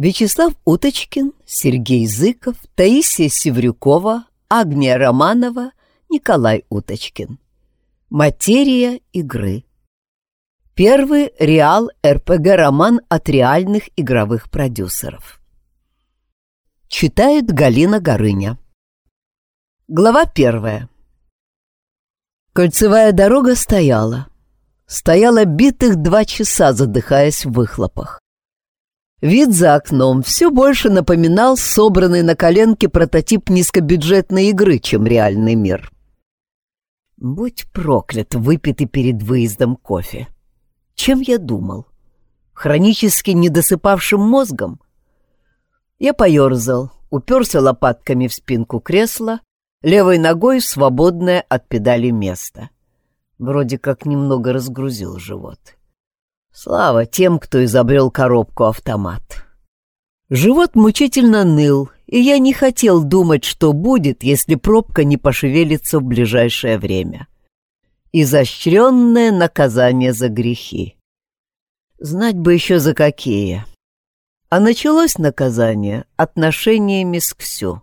Вячеслав Уточкин, Сергей Зыков, Таисия Севрюкова, Агния Романова, Николай Уточкин. Материя игры. Первый реал РПГ-роман от реальных игровых продюсеров. Читает Галина Горыня. Глава первая. Кольцевая дорога стояла. Стояла битых два часа, задыхаясь в выхлопах. Вид за окном все больше напоминал собранный на коленке прототип низкобюджетной игры, чем реальный мир. Будь проклят, выпитый перед выездом кофе. Чем я думал? Хронически недосыпавшим мозгом? Я поерзал, уперся лопатками в спинку кресла, левой ногой в свободное от педали место. Вроде как немного разгрузил живот. Слава тем, кто изобрел коробку-автомат. Живот мучительно ныл, и я не хотел думать, что будет, если пробка не пошевелится в ближайшее время. Изощренное наказание за грехи. Знать бы еще за какие. А началось наказание отношениями с Ксю.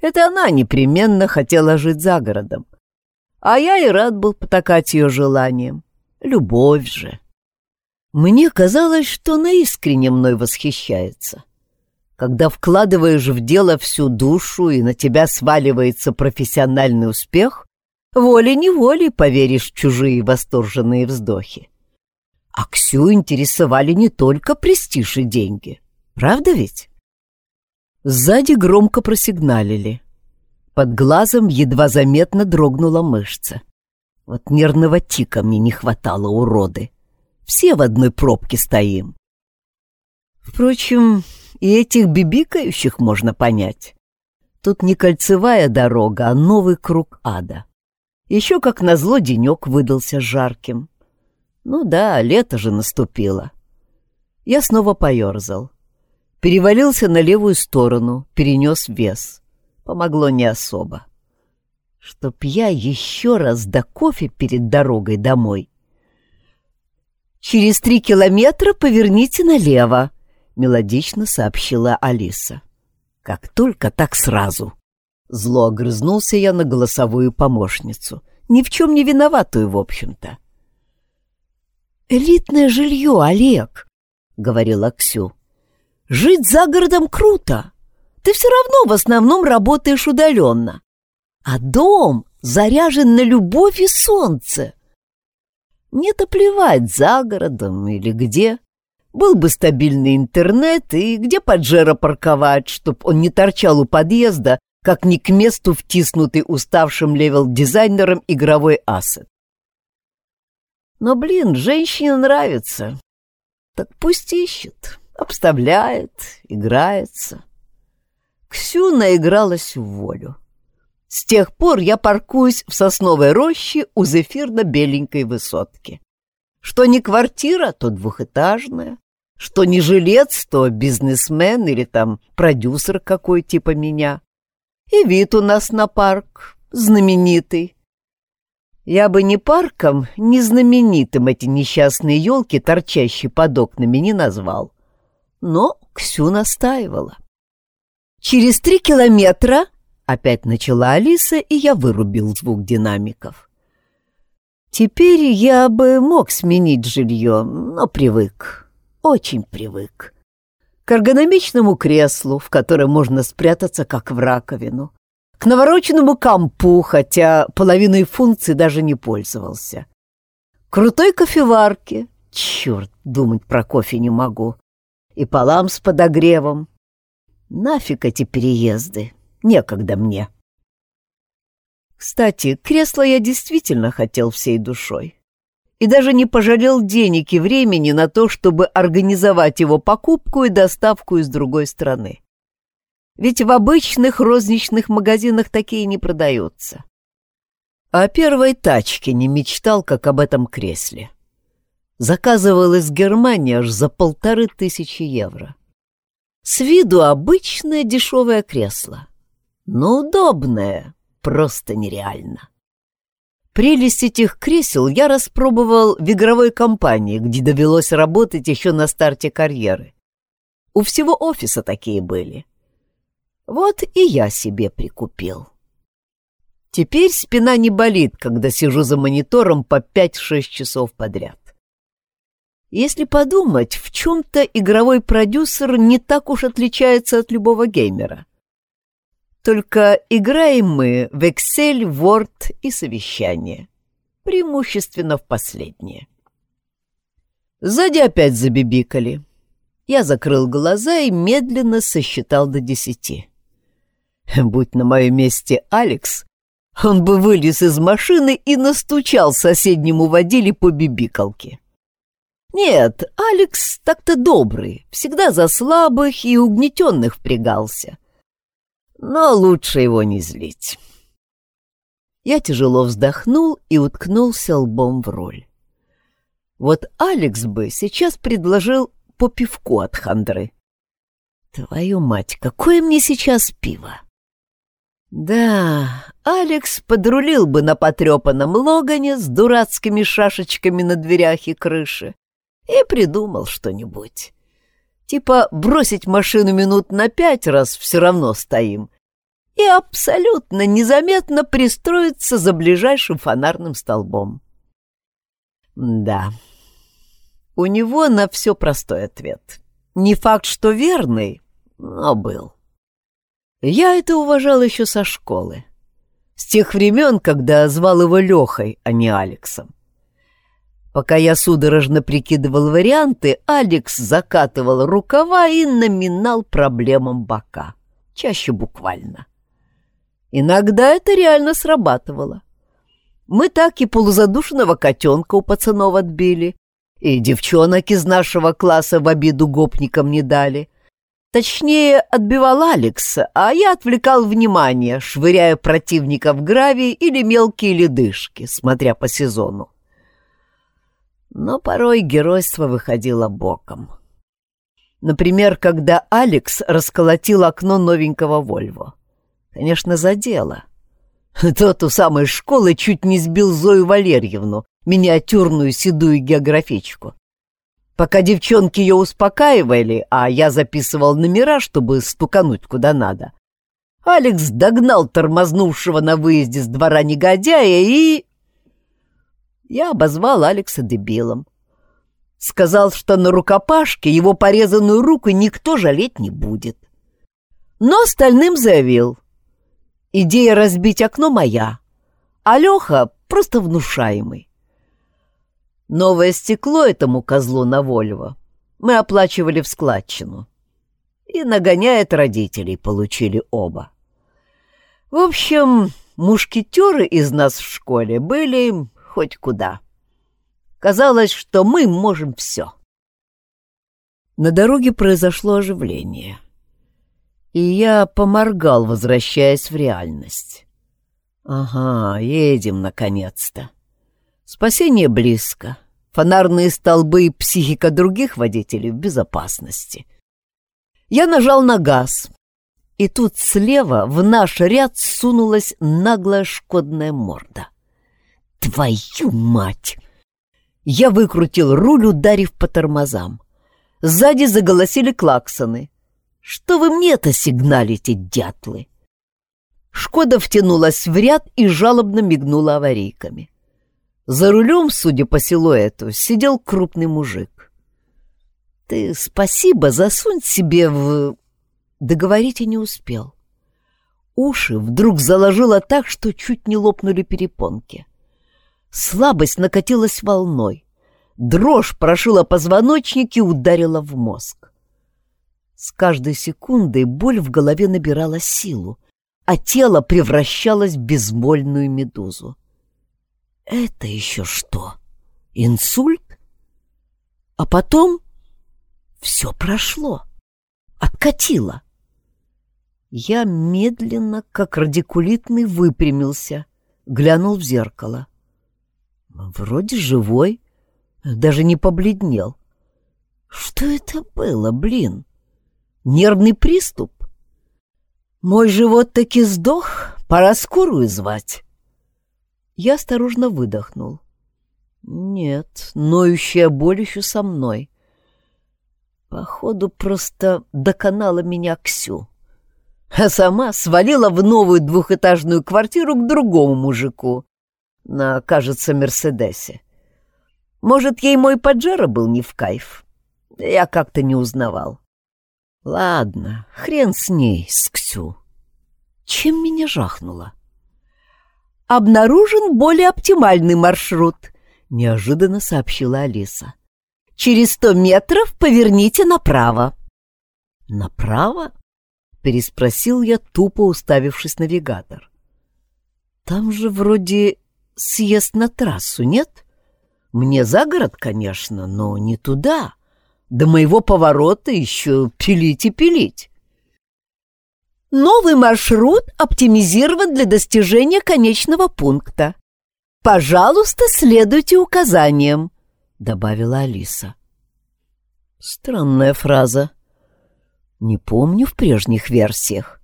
Это она непременно хотела жить за городом. А я и рад был потакать ее желанием. Любовь же. Мне казалось, что она искренне мной восхищается. Когда вкладываешь в дело всю душу и на тебя сваливается профессиональный успех, волей-неволей поверишь в чужие восторженные вздохи. А Ксю интересовали не только престиж и деньги. Правда ведь? Сзади громко просигналили. Под глазом едва заметно дрогнула мышца. Вот нервного тика мне не хватало, уроды. Все в одной пробке стоим. Впрочем, и этих бибикающих можно понять. Тут не кольцевая дорога, а новый круг ада. Еще как назло денек выдался жарким. Ну да, лето же наступило. Я снова поерзал. Перевалился на левую сторону, перенес вес помогло не особо. Чтоб я еще раз до кофе перед дорогой домой. «Через три километра поверните налево», — мелодично сообщила Алиса. «Как только, так сразу». Зло огрызнулся я на голосовую помощницу, ни в чем не виноватую, в общем-то. «Элитное жилье, Олег», — говорила Ксю. «Жить за городом круто. Ты все равно в основном работаешь удаленно. А дом заряжен на любовь и солнце. Мне-то плевать, за городом или где. Был бы стабильный интернет и где Паджеро парковать, чтоб он не торчал у подъезда, как не к месту втиснутый уставшим левел-дизайнером игровой ассет. Но, блин, женщине нравится. Так пусть ищет, обставляет, играется. Ксю наигралась в волю. С тех пор я паркуюсь в сосновой роще у зефирно-беленькой высотки. Что не квартира, то двухэтажная, что не жилец, то бизнесмен или там продюсер какой типа меня. И вид у нас на парк знаменитый. Я бы не парком, не знаменитым эти несчастные елки, торчащие под окнами, не назвал. Но Ксю настаивала. «Через три километра...» — опять начала Алиса, и я вырубил звук динамиков. Теперь я бы мог сменить жилье, но привык, очень привык. К эргономичному креслу, в котором можно спрятаться, как в раковину. К навороченному компу, хотя половиной функций даже не пользовался. Крутой кофеварке. Черт, думать про кофе не могу. И полам с подогревом, Нафиг эти переезды, некогда мне. Кстати, кресло я действительно хотел всей душой. И даже не пожалел денег и времени на то, чтобы организовать его покупку и доставку из другой страны. Ведь в обычных розничных магазинах такие не продаются. О первой тачке не мечтал, как об этом кресле. Заказывал из Германии аж за полторы тысячи евро. С виду обычное дешевое кресло, но удобное, просто нереально. Прелесть этих кресел я распробовал в игровой компании, где довелось работать еще на старте карьеры. У всего офиса такие были. Вот и я себе прикупил. Теперь спина не болит, когда сижу за монитором по 5-6 часов подряд. Если подумать, в чем-то игровой продюсер не так уж отличается от любого геймера. Только играем мы в Excel, Word и совещание. Преимущественно в последнее. Сзади опять забибикали. Я закрыл глаза и медленно сосчитал до десяти. Будь на моем месте Алекс, он бы вылез из машины и настучал соседнему водиле по бибикалке. Нет, Алекс так-то добрый, всегда за слабых и угнетенных впрягался. Но лучше его не злить. Я тяжело вздохнул и уткнулся лбом в роль. Вот Алекс бы сейчас предложил по пивку от хандры. Твою мать, какое мне сейчас пиво! Да, Алекс подрулил бы на потрепанном логане с дурацкими шашечками на дверях и крыше и придумал что-нибудь. Типа бросить машину минут на пять раз все равно стоим и абсолютно незаметно пристроиться за ближайшим фонарным столбом. Да, у него на все простой ответ. Не факт, что верный, но был. Я это уважал еще со школы. С тех времен, когда звал его Лехой, а не Алексом. Пока я судорожно прикидывал варианты, Алекс закатывал рукава и наминал проблемам бока. Чаще буквально. Иногда это реально срабатывало. Мы так и полузадушенного котенка у пацанов отбили, и девчонок из нашего класса в обиду гопникам не дали. Точнее, отбивал Алекс, а я отвлекал внимание, швыряя противника в гравий или мелкие ледышки, смотря по сезону но порой геройство выходило боком. Например, когда Алекс расколотил окно новенького Вольво. Конечно, за дело. Тот у самой школы чуть не сбил Зою Валерьевну, миниатюрную седую географичку. Пока девчонки ее успокаивали, а я записывал номера, чтобы стукануть куда надо, Алекс догнал тормознувшего на выезде с двора негодяя и я обозвал Алекса дебилом. Сказал, что на рукопашке его порезанную руку никто жалеть не будет. Но остальным заявил. Идея разбить окно моя, а Леха просто внушаемый. Новое стекло этому козлу на Вольво мы оплачивали в складчину. И нагоняет родителей получили оба. В общем, мушкетеры из нас в школе были хоть куда. Казалось, что мы можем все. На дороге произошло оживление. И я поморгал, возвращаясь в реальность. Ага, едем наконец-то. Спасение близко. Фонарные столбы и психика других водителей в безопасности. Я нажал на газ, и тут слева в наш ряд сунулась наглая шкодная морда. Твою мать! Я выкрутил руль, ударив по тормозам. Сзади заголосили клаксоны. Что вы мне-то сигналите, дятлы? Шкода втянулась в ряд и жалобно мигнула аварийками. За рулем, судя по силуэту, сидел крупный мужик. «Ты спасибо засунь себе в...» Договорить и не успел. Уши вдруг заложило так, что чуть не лопнули перепонки. Слабость накатилась волной. Дрожь прошила позвоночник и ударила в мозг. С каждой секундой боль в голове набирала силу, а тело превращалось в безвольную медузу. Это еще что? Инсульт? А потом все прошло, откатило. Я медленно, как радикулитный, выпрямился, глянул в зеркало. Вроде живой, даже не побледнел. Что это было, блин? Нервный приступ? Мой живот таки сдох, пора скорую звать. Я осторожно выдохнул. Нет, ноющая боль еще со мной. Походу, просто доконала меня Ксю. А сама свалила в новую двухэтажную квартиру к другому мужику на, кажется, Мерседесе. Может, ей мой поджара был не в кайф. Я как-то не узнавал. Ладно, хрен с ней, с Ксю. Чем меня жахнуло? Обнаружен более оптимальный маршрут, неожиданно сообщила Алиса. Через сто метров поверните направо. Направо? Переспросил я, тупо уставившись навигатор. Там же вроде съезд на трассу, нет? Мне за город, конечно, но не туда. До моего поворота еще пилить и пилить. Новый маршрут оптимизирован для достижения конечного пункта. Пожалуйста, следуйте указаниям, добавила Алиса. Странная фраза. Не помню в прежних версиях.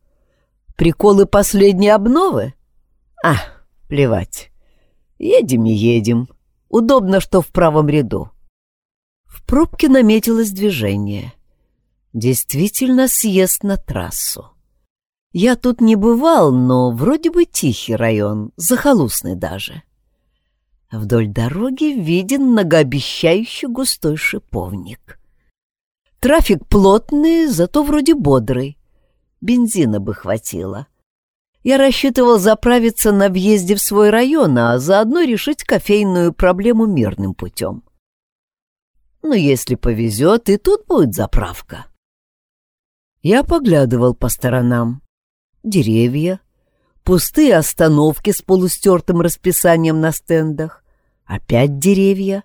Приколы последней обновы? А, плевать. Едем и едем. Удобно, что в правом ряду. В пробке наметилось движение. Действительно съезд на трассу. Я тут не бывал, но вроде бы тихий район, захолустный даже. Вдоль дороги виден многообещающий густой шиповник. Трафик плотный, зато вроде бодрый. Бензина бы хватило. Я рассчитывал заправиться на въезде в свой район, а заодно решить кофейную проблему мирным путем. Но если повезет, и тут будет заправка. Я поглядывал по сторонам. Деревья, пустые остановки с полустертым расписанием на стендах, опять деревья,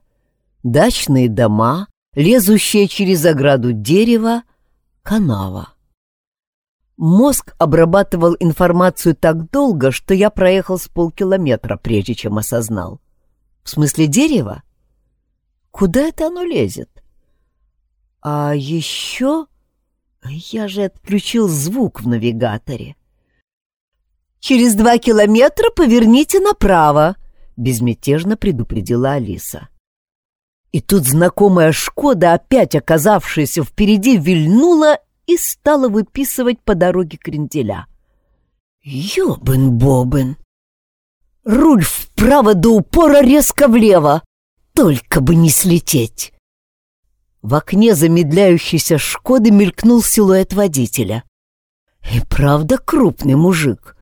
дачные дома, лезущие через ограду дерева, канава. Мозг обрабатывал информацию так долго, что я проехал с полкилометра, прежде чем осознал. В смысле дерева? Куда это оно лезет? А еще... Я же отключил звук в навигаторе. «Через два километра поверните направо», — безмятежно предупредила Алиса. И тут знакомая «Шкода», опять оказавшаяся впереди, вильнула и стала выписывать по дороге кренделя. Ёбен-бобен! Руль вправо до упора резко влево, только бы не слететь! В окне замедляющейся «Шкоды» мелькнул силуэт водителя. И правда крупный мужик.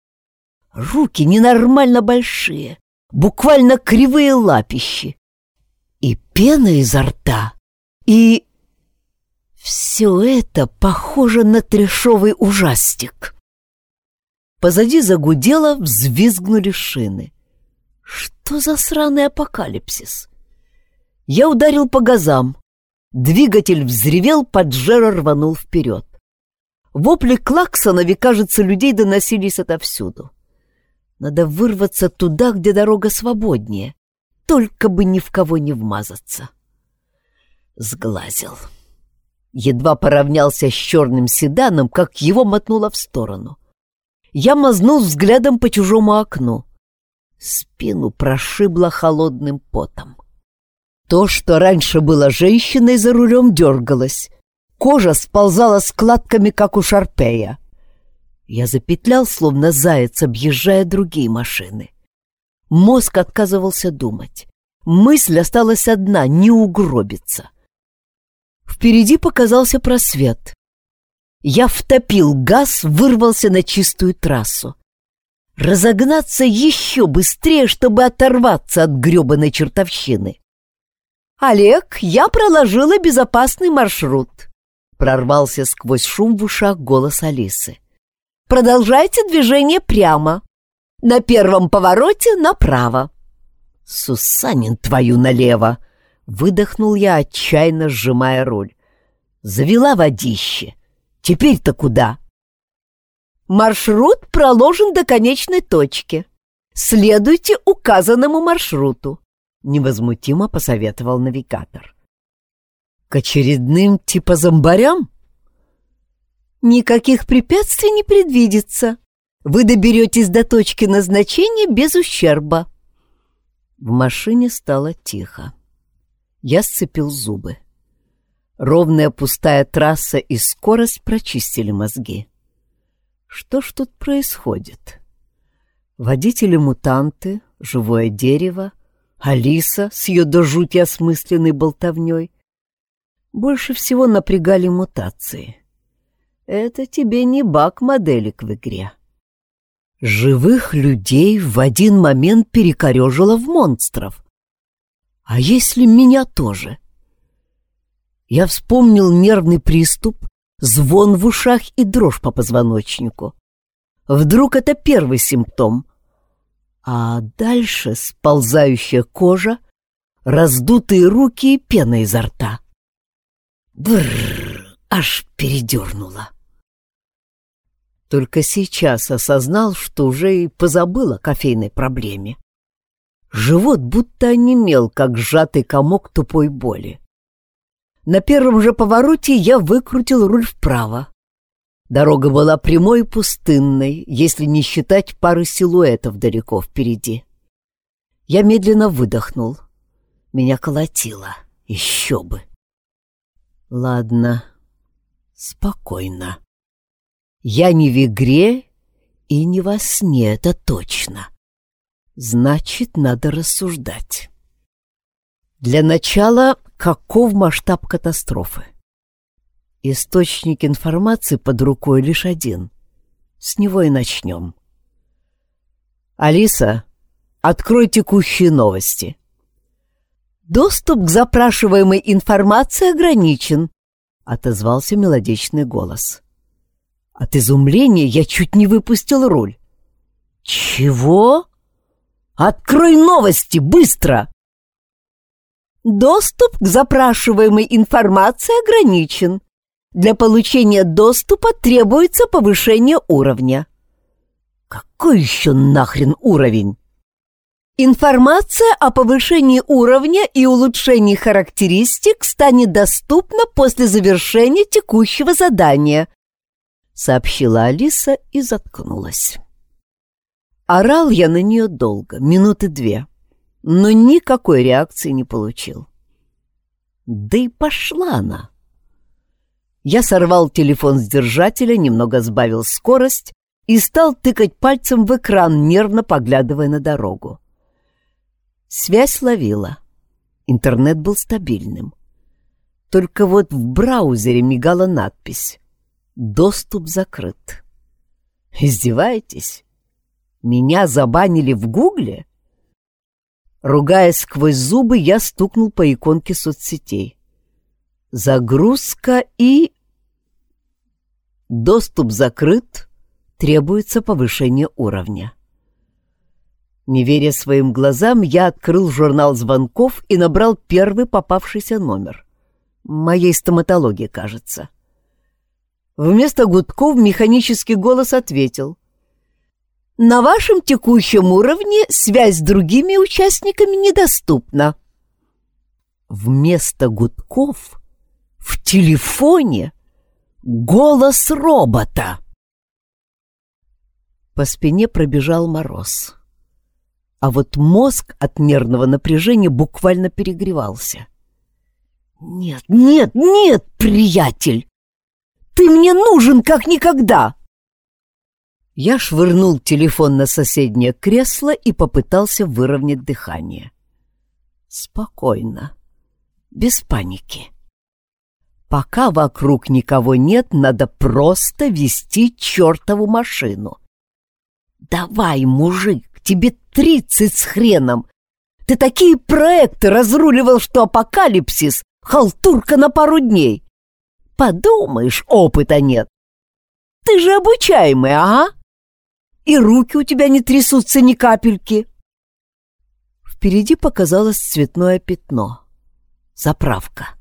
Руки ненормально большие, буквально кривые лапищи. И пена изо рта, и все это похоже на трешовый ужастик. Позади загудело, взвизгнули шины. Что за сраный апокалипсис? Я ударил по газам. Двигатель взревел, поджера рванул вперед. Вопли клаксона, ведь, кажется, людей доносились отовсюду. Надо вырваться туда, где дорога свободнее, только бы ни в кого не вмазаться. Сглазил. Едва поравнялся с черным седаном, как его мотнуло в сторону. Я мазнул взглядом по чужому окну. Спину прошибло холодным потом. То, что раньше было женщиной за рулем, дергалось. Кожа сползала складками, как у шарпея. Я запетлял, словно заяц, объезжая другие машины. Мозг отказывался думать. Мысль осталась одна — не угробиться. Впереди показался просвет. Я втопил газ, вырвался на чистую трассу. Разогнаться еще быстрее, чтобы оторваться от гребаной чертовщины. «Олег, я проложила безопасный маршрут», — прорвался сквозь шум в ушах голос Алисы. «Продолжайте движение прямо. На первом повороте направо». «Сусанин твою налево!» Выдохнул я, отчаянно сжимая руль. Завела водище. Теперь-то куда? Маршрут проложен до конечной точки. Следуйте указанному маршруту, невозмутимо посоветовал навигатор. К очередным типа зомбарям? Никаких препятствий не предвидится. Вы доберетесь до точки назначения без ущерба. В машине стало тихо. Я сцепил зубы. Ровная пустая трасса и скорость прочистили мозги. Что ж тут происходит? Водители-мутанты, живое дерево, Алиса с ее до жути осмысленной болтовней. Больше всего напрягали мутации. Это тебе не баг моделек в игре. Живых людей в один момент перекорежило в монстров. А если меня тоже? Я вспомнил нервный приступ, звон в ушах и дрожь по позвоночнику. Вдруг это первый симптом. А дальше сползающая кожа, раздутые руки и пена изо рта. Бррр, аж передернуло. Только сейчас осознал, что уже и позабыл о кофейной проблеме. Живот будто онемел, как сжатый комок тупой боли. На первом же повороте я выкрутил руль вправо. Дорога была прямой и пустынной, если не считать пары силуэтов далеко впереди. Я медленно выдохнул. Меня колотило. Еще бы. Ладно, спокойно. Я не в игре и не во сне, это точно. Значит, надо рассуждать. Для начала Каков масштаб катастрофы? Источник информации под рукой лишь один. С него и начнем. Алиса, открой текущие новости. Доступ к запрашиваемой информации ограничен, отозвался мелодичный голос. От изумления я чуть не выпустил руль. Чего? Открой новости, быстро! Доступ к запрашиваемой информации ограничен. Для получения доступа требуется повышение уровня. Какой еще нахрен уровень? Информация о повышении уровня и улучшении характеристик станет доступна после завершения текущего задания, сообщила Алиса и заткнулась. Орал я на нее долго, минуты две но никакой реакции не получил. Да и пошла она. Я сорвал телефон с держателя, немного сбавил скорость и стал тыкать пальцем в экран, нервно поглядывая на дорогу. Связь ловила. Интернет был стабильным. Только вот в браузере мигала надпись «Доступ закрыт». Издеваетесь? Меня забанили в Гугле? Ругаясь сквозь зубы, я стукнул по иконке соцсетей. Загрузка и... Доступ закрыт, требуется повышение уровня. Не веря своим глазам, я открыл журнал звонков и набрал первый попавшийся номер. Моей стоматологии, кажется. Вместо гудков механический голос ответил. На вашем текущем уровне связь с другими участниками недоступна. Вместо гудков в телефоне голос робота. По спине пробежал мороз. А вот мозг от нервного напряжения буквально перегревался. «Нет, нет, нет, приятель! Ты мне нужен как никогда!» Я швырнул телефон на соседнее кресло и попытался выровнять дыхание. Спокойно, без паники. Пока вокруг никого нет, надо просто вести чертову машину. Давай, мужик, тебе тридцать с хреном. Ты такие проекты разруливал, что апокалипсис — халтурка на пару дней. Подумаешь, опыта нет. Ты же обучаемый, ага и руки у тебя не трясутся ни капельки. Впереди показалось цветное пятно. Заправка.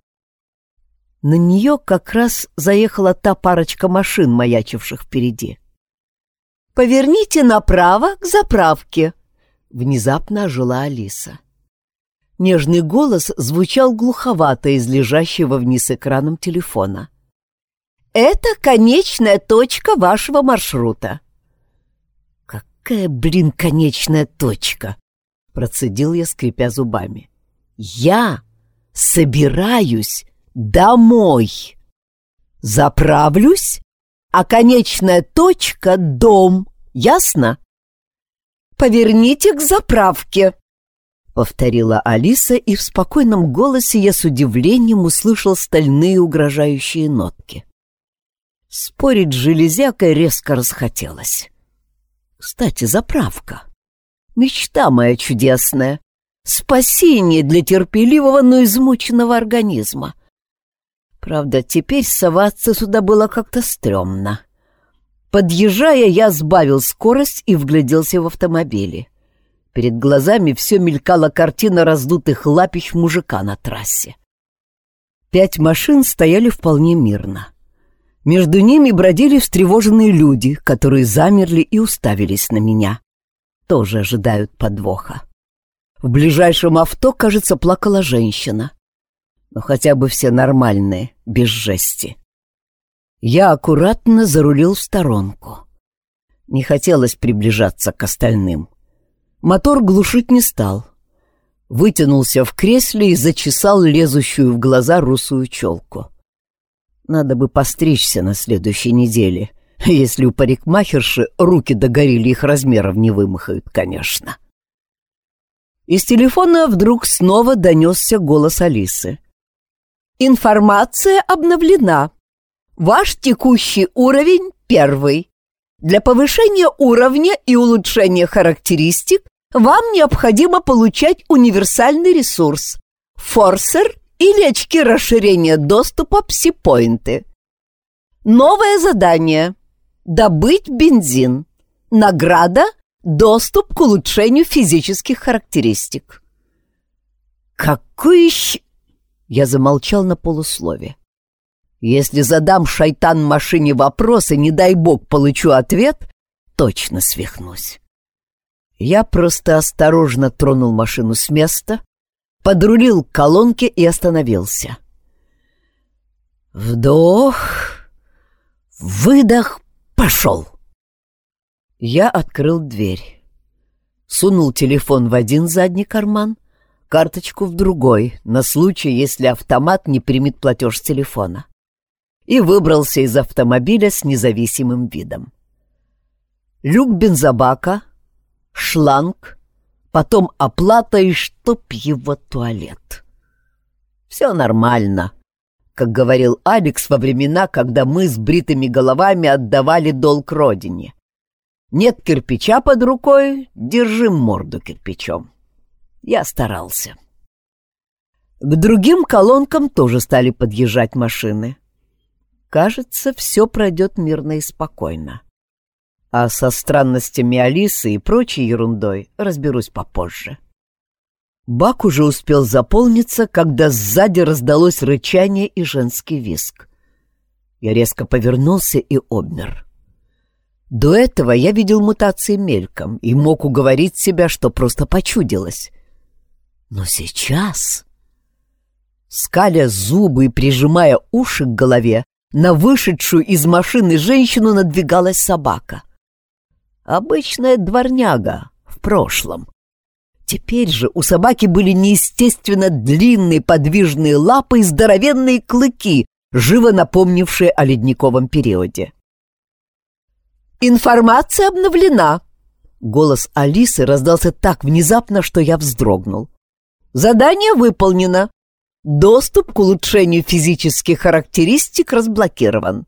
На нее как раз заехала та парочка машин, маячивших впереди. «Поверните направо к заправке», — внезапно ожила Алиса. Нежный голос звучал глуховато из лежащего вниз экраном телефона. «Это конечная точка вашего маршрута. Какая, блин, конечная точка? Процедил я, скрипя зубами. Я собираюсь домой. Заправлюсь, а конечная точка — дом. Ясно? Поверните к заправке, — повторила Алиса, и в спокойном голосе я с удивлением услышал стальные угрожающие нотки. Спорить с железякой резко расхотелось. Кстати, заправка. Мечта моя чудесная. Спасение для терпеливого, но измученного организма. Правда, теперь соваться сюда было как-то стрёмно. Подъезжая, я сбавил скорость и вгляделся в автомобили. Перед глазами все мелькала картина раздутых лапищ мужика на трассе. Пять машин стояли вполне мирно. Между ними бродили встревоженные люди, которые замерли и уставились на меня. Тоже ожидают подвоха. В ближайшем авто, кажется, плакала женщина. Но хотя бы все нормальные, без жести. Я аккуратно зарулил в сторонку. Не хотелось приближаться к остальным. Мотор глушить не стал. Вытянулся в кресле и зачесал лезущую в глаза русую челку. Надо бы постричься на следующей неделе, если у парикмахерши руки догорели их размеров не вымахают, конечно. Из телефона вдруг снова донесся голос Алисы. «Информация обновлена. Ваш текущий уровень первый. Для повышения уровня и улучшения характеристик вам необходимо получать универсальный ресурс – форсер или очки расширения доступа пси-поинты. Новое задание – добыть бензин. Награда – доступ к улучшению физических характеристик. Какой еще... Я замолчал на полуслове. Если задам шайтан машине вопросы, не дай бог получу ответ, точно свихнусь. Я просто осторожно тронул машину с места, подрулил к колонке и остановился. Вдох, выдох, пошел. Я открыл дверь. Сунул телефон в один задний карман, карточку в другой, на случай, если автомат не примет платеж с телефона. И выбрался из автомобиля с независимым видом. Люк бензобака, шланг, потом оплата и чтоб его туалет. Все нормально, как говорил Алекс во времена, когда мы с бритыми головами отдавали долг родине. Нет кирпича под рукой, держим морду кирпичом. Я старался. К другим колонкам тоже стали подъезжать машины. Кажется, все пройдет мирно и спокойно. А со странностями Алисы и прочей ерундой разберусь попозже. Бак уже успел заполниться, когда сзади раздалось рычание и женский виск. Я резко повернулся и обмер. До этого я видел мутации мельком и мог уговорить себя, что просто почудилось. Но сейчас... Скаля зубы и прижимая уши к голове, на вышедшую из машины женщину надвигалась собака. Обычная дворняга в прошлом. Теперь же у собаки были неестественно длинные подвижные лапы и здоровенные клыки, живо напомнившие о ледниковом периоде. «Информация обновлена!» Голос Алисы раздался так внезапно, что я вздрогнул. «Задание выполнено. Доступ к улучшению физических характеристик разблокирован.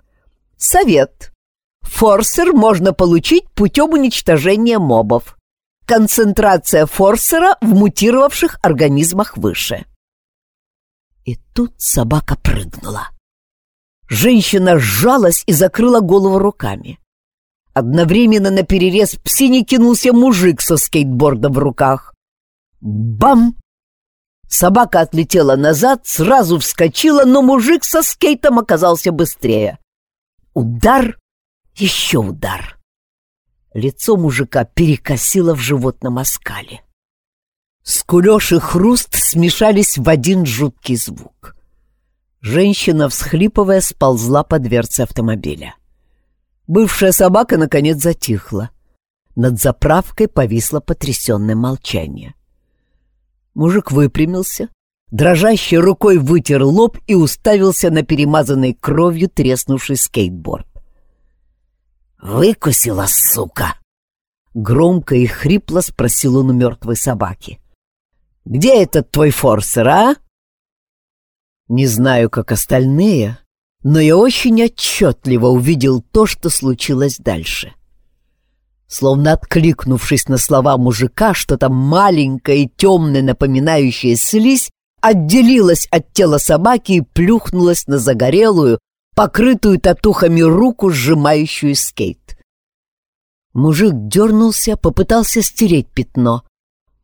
Совет. Форсер можно получить путем уничтожения мобов. Концентрация форсера в мутировавших организмах выше. И тут собака прыгнула. Женщина сжалась и закрыла голову руками. Одновременно на перерез псине кинулся мужик со скейтбордом в руках. Бам! Собака отлетела назад, сразу вскочила, но мужик со скейтом оказался быстрее. Удар еще удар. Лицо мужика перекосило в животном оскале. Скулёж и хруст смешались в один жуткий звук. Женщина, всхлипывая, сползла по дверце автомобиля. Бывшая собака, наконец, затихла. Над заправкой повисло потрясенное молчание. Мужик выпрямился, дрожащей рукой вытер лоб и уставился на перемазанный кровью треснувший скейтборд. «Выкусила, сука!» Громко и хрипло спросил он у мертвой собаки. «Где этот твой форсер, а?» Не знаю, как остальные, но я очень отчетливо увидел то, что случилось дальше. Словно откликнувшись на слова мужика, что-то маленькое и темное, напоминающее слизь, отделилась от тела собаки и плюхнулась на загорелую, покрытую татухами руку, сжимающую скейт. Мужик дернулся, попытался стереть пятно,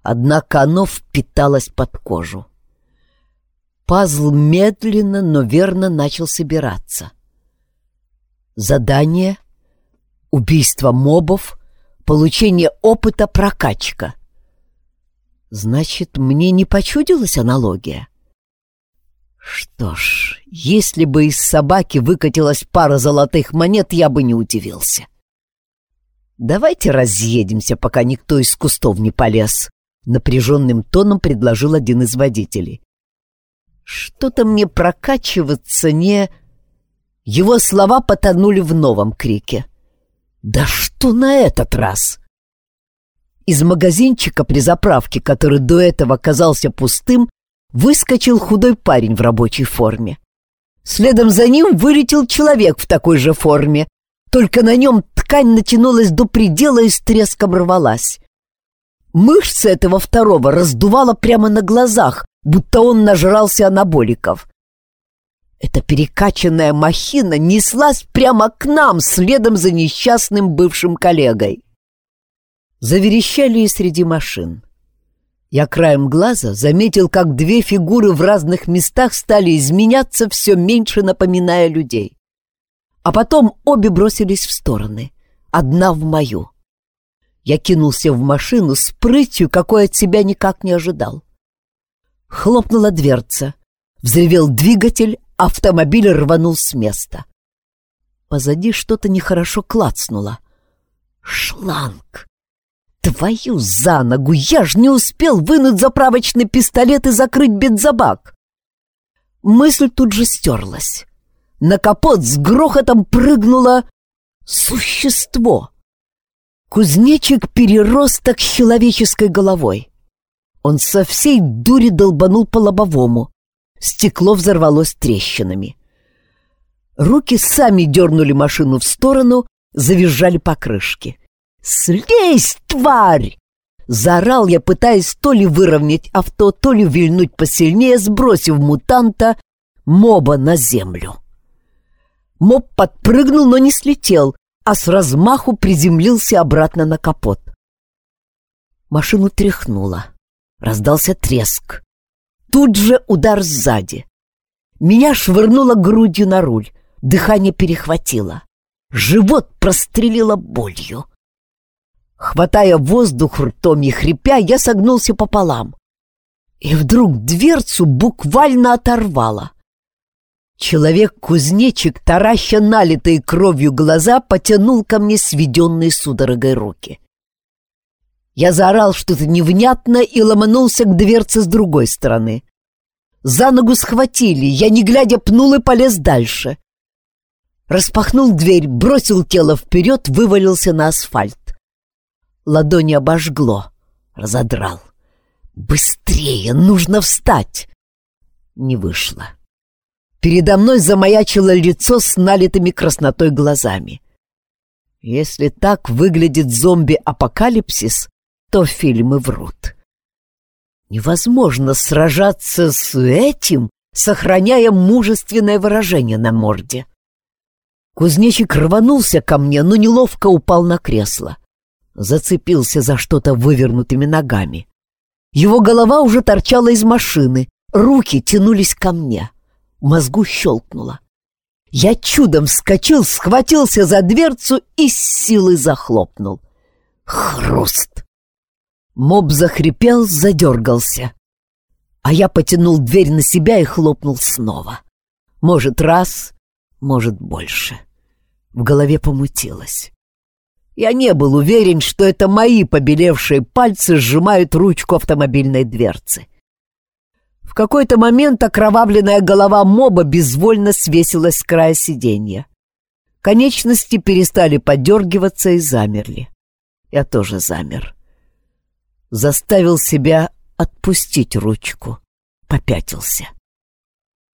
однако оно впиталось под кожу. Пазл медленно, но верно начал собираться. Задание, убийство мобов, получение опыта прокачка. Значит, мне не почудилась аналогия? Что ж, если бы из собаки выкатилась пара золотых монет, я бы не удивился. «Давайте разъедемся, пока никто из кустов не полез», — напряженным тоном предложил один из водителей. Что-то мне прокачиваться не... Его слова потонули в новом крике. «Да что на этот раз?» Из магазинчика при заправке, который до этого казался пустым, выскочил худой парень в рабочей форме. Следом за ним вылетел человек в такой же форме, только на нем ткань натянулась до предела и с треском рвалась. Мышцы этого второго раздувало прямо на глазах, будто он нажрался анаболиков. Эта перекачанная махина неслась прямо к нам, следом за несчастным бывшим коллегой. Заверещали и среди машин. Я краем глаза заметил, как две фигуры в разных местах стали изменяться, все меньше напоминая людей. А потом обе бросились в стороны, одна в мою. Я кинулся в машину с прытью, какой от себя никак не ожидал. Хлопнула дверца. Взревел двигатель, автомобиль рванул с места. Позади что-то нехорошо клацнуло. Шланг! Твою за ногу! Я ж не успел вынуть заправочный пистолет и закрыть бензобак! Мысль тут же стерлась. На капот с грохотом прыгнуло существо. Кузнечик переросток с человеческой головой. Он со всей дури долбанул по лобовому. Стекло взорвалось трещинами. Руки сами дернули машину в сторону, завизжали покрышки. «Слезь, тварь!» Заорал я, пытаясь то ли выровнять авто, то ли вильнуть посильнее, сбросив мутанта, моба на землю. Моб подпрыгнул, но не слетел, а с размаху приземлился обратно на капот. Машину тряхнуло. Раздался треск. Тут же удар сзади. Меня швырнуло грудью на руль. Дыхание перехватило. Живот прострелило болью. Хватая воздух ртом и хрипя, я согнулся пополам. И вдруг дверцу буквально оторвало. Человек-кузнечик, тараща налитые кровью глаза, потянул ко мне сведенные судорогой руки. Я заорал что-то невнятно и ломанулся к дверце с другой стороны. За ногу схватили, я не глядя пнул и полез дальше. Распахнул дверь, бросил тело вперед, вывалился на асфальт. Ладони обожгло, разодрал. «Быстрее! Нужно встать!» Не вышло. Передо мной замаячило лицо с налитыми краснотой глазами. Если так выглядит зомби-апокалипсис, то фильмы врут. Невозможно сражаться с этим, сохраняя мужественное выражение на морде. Кузнечик рванулся ко мне, но неловко упал на кресло. Зацепился за что-то вывернутыми ногами. Его голова уже торчала из машины, руки тянулись ко мне. Мозгу щелкнуло. Я чудом вскочил, схватился за дверцу и с силой захлопнул. Хруст! Моб захрипел, задергался. А я потянул дверь на себя и хлопнул снова. Может, раз, может, больше. В голове помутилось. Я не был уверен, что это мои побелевшие пальцы сжимают ручку автомобильной дверцы. В какой-то момент окровавленная голова моба безвольно свесилась с края сиденья. Конечности перестали подергиваться и замерли. Я тоже замер. Заставил себя отпустить ручку. Попятился.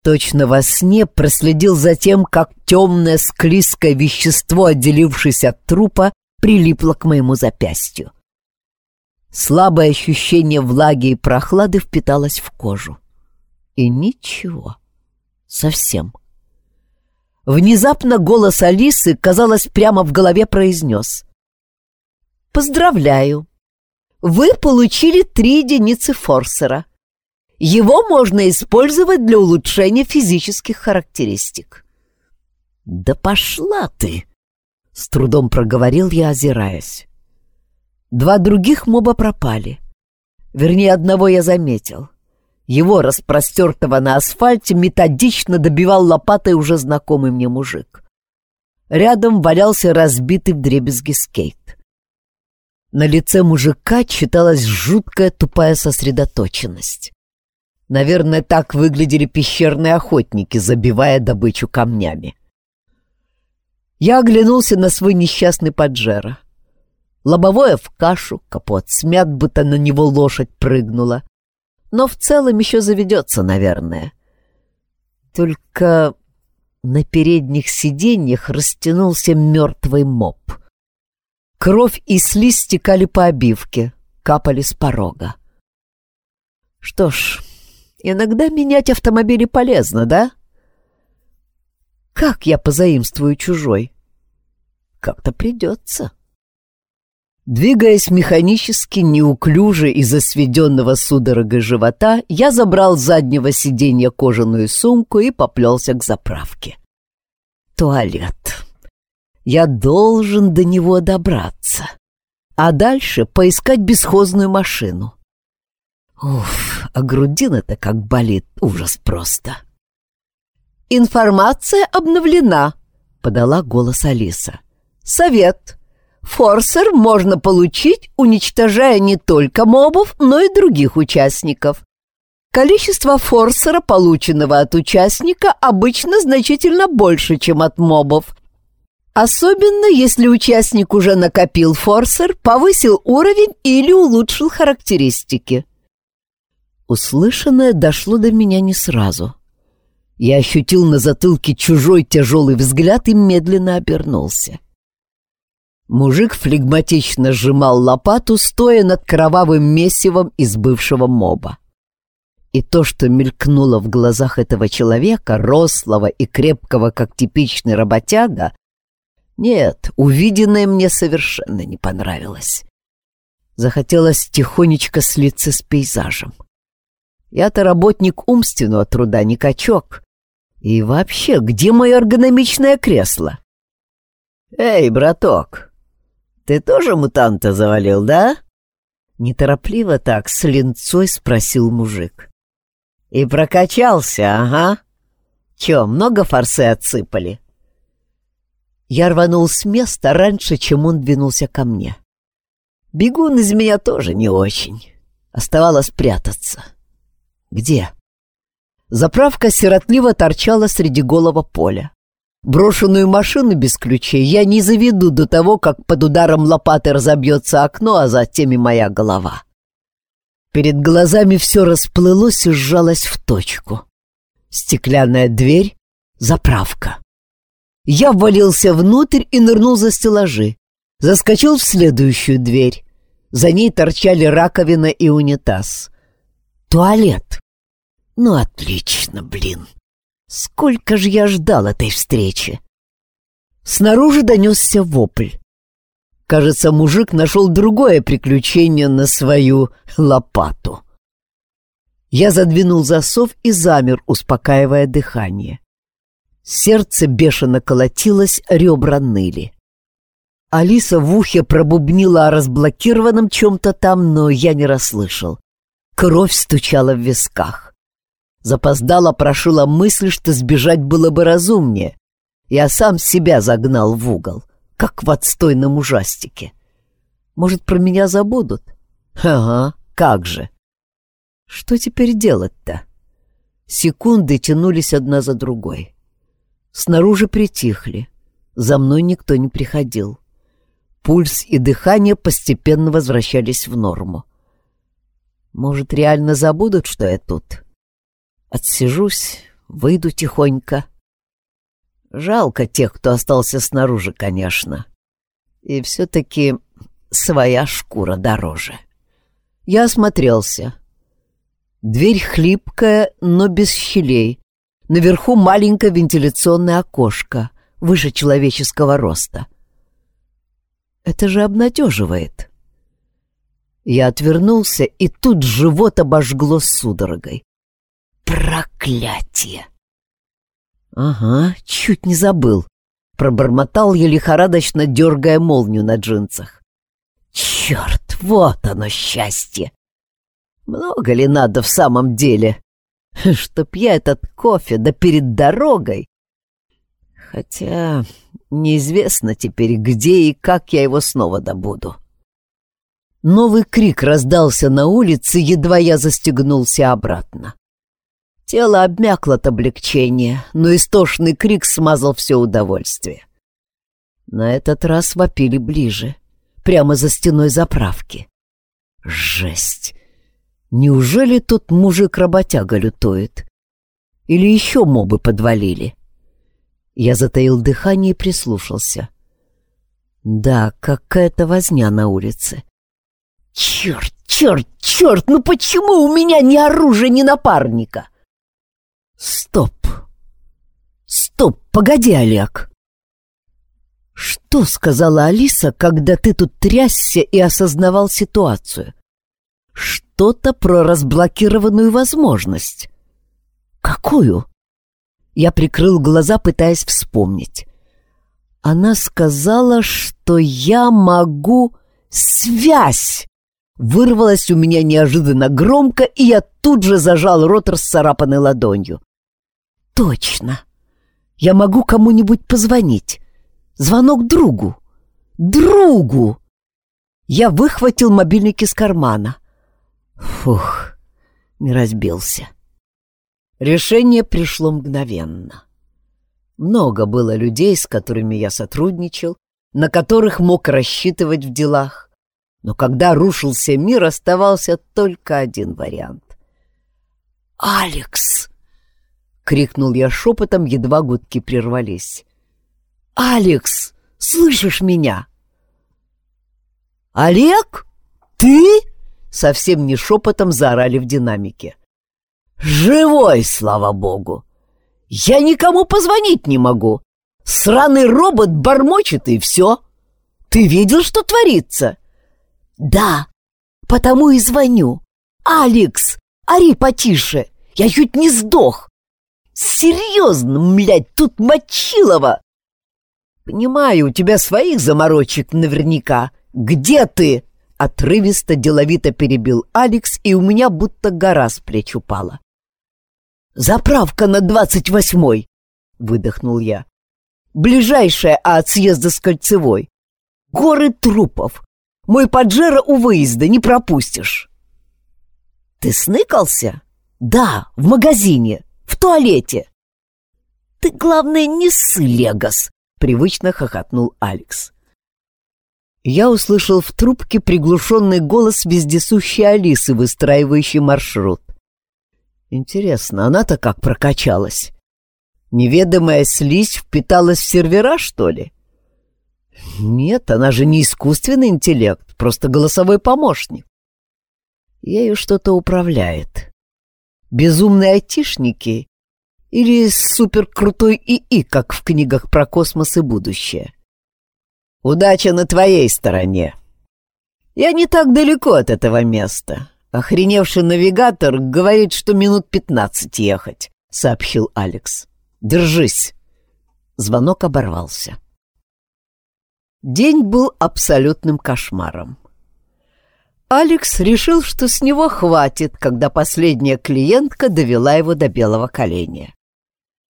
Точно во сне проследил за тем, как темное склизкое вещество, отделившись от трупа, прилипло к моему запястью. Слабое ощущение влаги и прохлады впиталось в кожу. И ничего. Совсем. Внезапно голос Алисы, казалось, прямо в голове произнес. «Поздравляю! Вы получили три единицы форсера. Его можно использовать для улучшения физических характеристик». «Да пошла ты!» — с трудом проговорил я, озираясь. Два других моба пропали. Вернее, одного я заметил. Его, распростертого на асфальте, методично добивал лопатой уже знакомый мне мужик. Рядом валялся разбитый вдребезги скейт. На лице мужика читалась жуткая тупая сосредоточенность. Наверное, так выглядели пещерные охотники, забивая добычу камнями. Я оглянулся на свой несчастный поджера. Лобовое в кашу, капот смят, будто на него лошадь прыгнула. Но в целом еще заведется, наверное. Только на передних сиденьях растянулся мертвый моб. Кровь и слизь стекали по обивке, капали с порога. Что ж, иногда менять автомобили полезно, да? Как я позаимствую чужой? Как-то придется. Двигаясь механически, неуклюже из-за сведенного судорогой живота, я забрал с заднего сиденья кожаную сумку и поплелся к заправке. Туалет. Я должен до него добраться. А дальше поискать бесхозную машину. Уф, а грудина-то как болит, ужас просто. «Информация обновлена», — подала голос Алиса. «Совет. Форсер можно получить, уничтожая не только мобов, но и других участников. Количество форсера, полученного от участника, обычно значительно больше, чем от мобов. Особенно, если участник уже накопил форсер, повысил уровень или улучшил характеристики. Услышанное дошло до меня не сразу. Я ощутил на затылке чужой тяжелый взгляд и медленно обернулся. Мужик флегматично сжимал лопату, стоя над кровавым месивом из бывшего моба. И то, что мелькнуло в глазах этого человека, рослого и крепкого, как типичный работяга, нет, увиденное мне совершенно не понравилось. Захотелось тихонечко слиться с пейзажем. Я-то работник умственного труда, не качок. И вообще, где мое эргономичное кресло? «Эй, браток, ты тоже мутанта завалил, да?» Неторопливо так, с линцой спросил мужик. «И прокачался, ага. Чё, много форсы отсыпали?» Я рванул с места раньше, чем он двинулся ко мне. Бегун из меня тоже не очень. Оставалось прятаться. Где? Заправка сиротливо торчала среди голого поля. Брошенную машину без ключей я не заведу до того, как под ударом лопаты разобьется окно, а затем и моя голова. Перед глазами все расплылось и сжалось в точку. Стеклянная дверь, заправка. Я ввалился внутрь и нырнул за стеллажи. Заскочил в следующую дверь. За ней торчали раковина и унитаз. Туалет. Ну, отлично, блин. Сколько же я ждал этой встречи! Снаружи донесся вопль. Кажется, мужик нашел другое приключение на свою лопату. Я задвинул засов и замер, успокаивая дыхание. Сердце бешено колотилось, ребра ныли. Алиса в ухе пробубнила о разблокированном чем-то там, но я не расслышал. Кровь стучала в висках. Запоздала прошила мысль, что сбежать было бы разумнее. Я сам себя загнал в угол, как в отстойном ужастике. Может, про меня забудут? Ага, как же. Что теперь делать-то? Секунды тянулись одна за другой. Снаружи притихли. За мной никто не приходил. Пульс и дыхание постепенно возвращались в норму. Может, реально забудут, что я тут? Отсижусь, выйду тихонько. Жалко тех, кто остался снаружи, конечно. И все-таки своя шкура дороже. Я осмотрелся. Дверь хлипкая, но без щелей. Наверху маленькое вентиляционное окошко, выше человеческого роста. Это же обнадеживает. Я отвернулся, и тут живот обожгло судорогой. Проклятие! Ага, чуть не забыл. Пробормотал я лихорадочно, дергая молнию на джинсах. Черт, вот оно счастье! Много ли надо в самом деле? Чтоб я этот кофе, да перед дорогой. Хотя неизвестно теперь, где и как я его снова добуду. Новый крик раздался на улице, едва я застегнулся обратно. Тело обмякло от облегчения, но истошный крик смазал все удовольствие. На этот раз вопили ближе, прямо за стеной заправки. Жесть! Неужели тут мужик-работяга лютует? Или еще мобы подвалили? Я затаил дыхание и прислушался. Да, какая-то возня на улице. Черт, черт, черт, ну почему у меня ни оружия, ни напарника? Стоп. Стоп, погоди, Олег. Что сказала Алиса, когда ты тут трясся и осознавал ситуацию? Что-то про разблокированную возможность. Какую? Я прикрыл глаза, пытаясь вспомнить. Она сказала, что я могу... Связь! Вырвалась у меня неожиданно громко, и я тут же зажал рот расцарапанной ладонью. Точно! Я могу кому-нибудь позвонить. Звонок другу. Другу! Я выхватил мобильник из кармана. Фух, не разбился. Решение пришло мгновенно. Много было людей, с которыми я сотрудничал, на которых мог рассчитывать в делах. Но когда рушился мир, оставался только один вариант. «Алекс!» — крикнул я шепотом, едва гудки прервались. «Алекс, слышишь меня?» «Олег? Ты?» — совсем не шепотом заорали в динамике. Живой, слава богу! Я никому позвонить не могу. Сраный робот бормочет и все. Ты видел, что творится? Да, потому и звоню. Алекс, ори потише, я чуть не сдох. Серьезно, блядь, тут Мочилова. Понимаю, у тебя своих заморочек наверняка. Где ты? Отрывисто, деловито перебил Алекс, и у меня будто гора с плеч упала. «Заправка на двадцать восьмой!» — выдохнул я. «Ближайшая от съезда с Кольцевой. Горы трупов. Мой поджера у выезда, не пропустишь». «Ты сныкался?» «Да, в магазине, в туалете». «Ты, главное, не ссы, Легос!» — привычно хохотнул Алекс. Я услышал в трубке приглушенный голос вездесущей Алисы, выстраивающей маршрут. Интересно, она-то как прокачалась? Неведомая слизь впиталась в сервера, что ли? Нет, она же не искусственный интеллект, просто голосовой помощник. Ею что-то управляет. Безумные айтишники или суперкрутой ИИ, как в книгах про космос и будущее. Удача на твоей стороне. Я не так далеко от этого места. «Охреневший навигатор говорит, что минут пятнадцать ехать», — сообщил Алекс. «Держись». Звонок оборвался. День был абсолютным кошмаром. Алекс решил, что с него хватит, когда последняя клиентка довела его до белого коленя.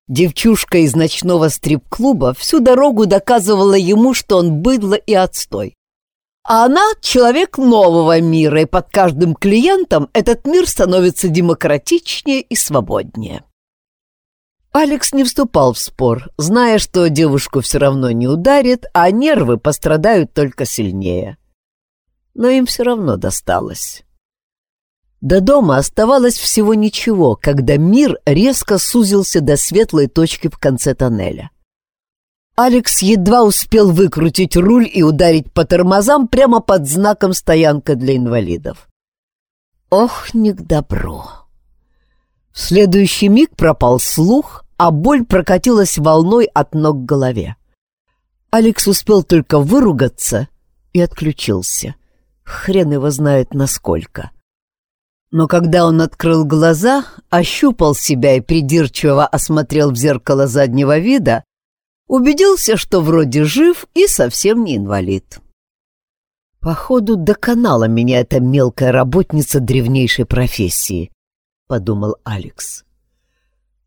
Девчушка из ночного стрип-клуба всю дорогу доказывала ему, что он быдло и отстой. А она — человек нового мира, и под каждым клиентом этот мир становится демократичнее и свободнее. Алекс не вступал в спор, зная, что девушку все равно не ударит, а нервы пострадают только сильнее. Но им все равно досталось. До дома оставалось всего ничего, когда мир резко сузился до светлой точки в конце тоннеля. Алекс едва успел выкрутить руль и ударить по тормозам прямо под знаком «Стоянка для инвалидов». Ох, не к добру. В следующий миг пропал слух, а боль прокатилась волной от ног к голове. Алекс успел только выругаться и отключился. Хрен его знает насколько. Но когда он открыл глаза, ощупал себя и придирчиво осмотрел в зеркало заднего вида, Убедился, что вроде жив и совсем не инвалид. «Походу, доконала меня эта мелкая работница древнейшей профессии», — подумал Алекс.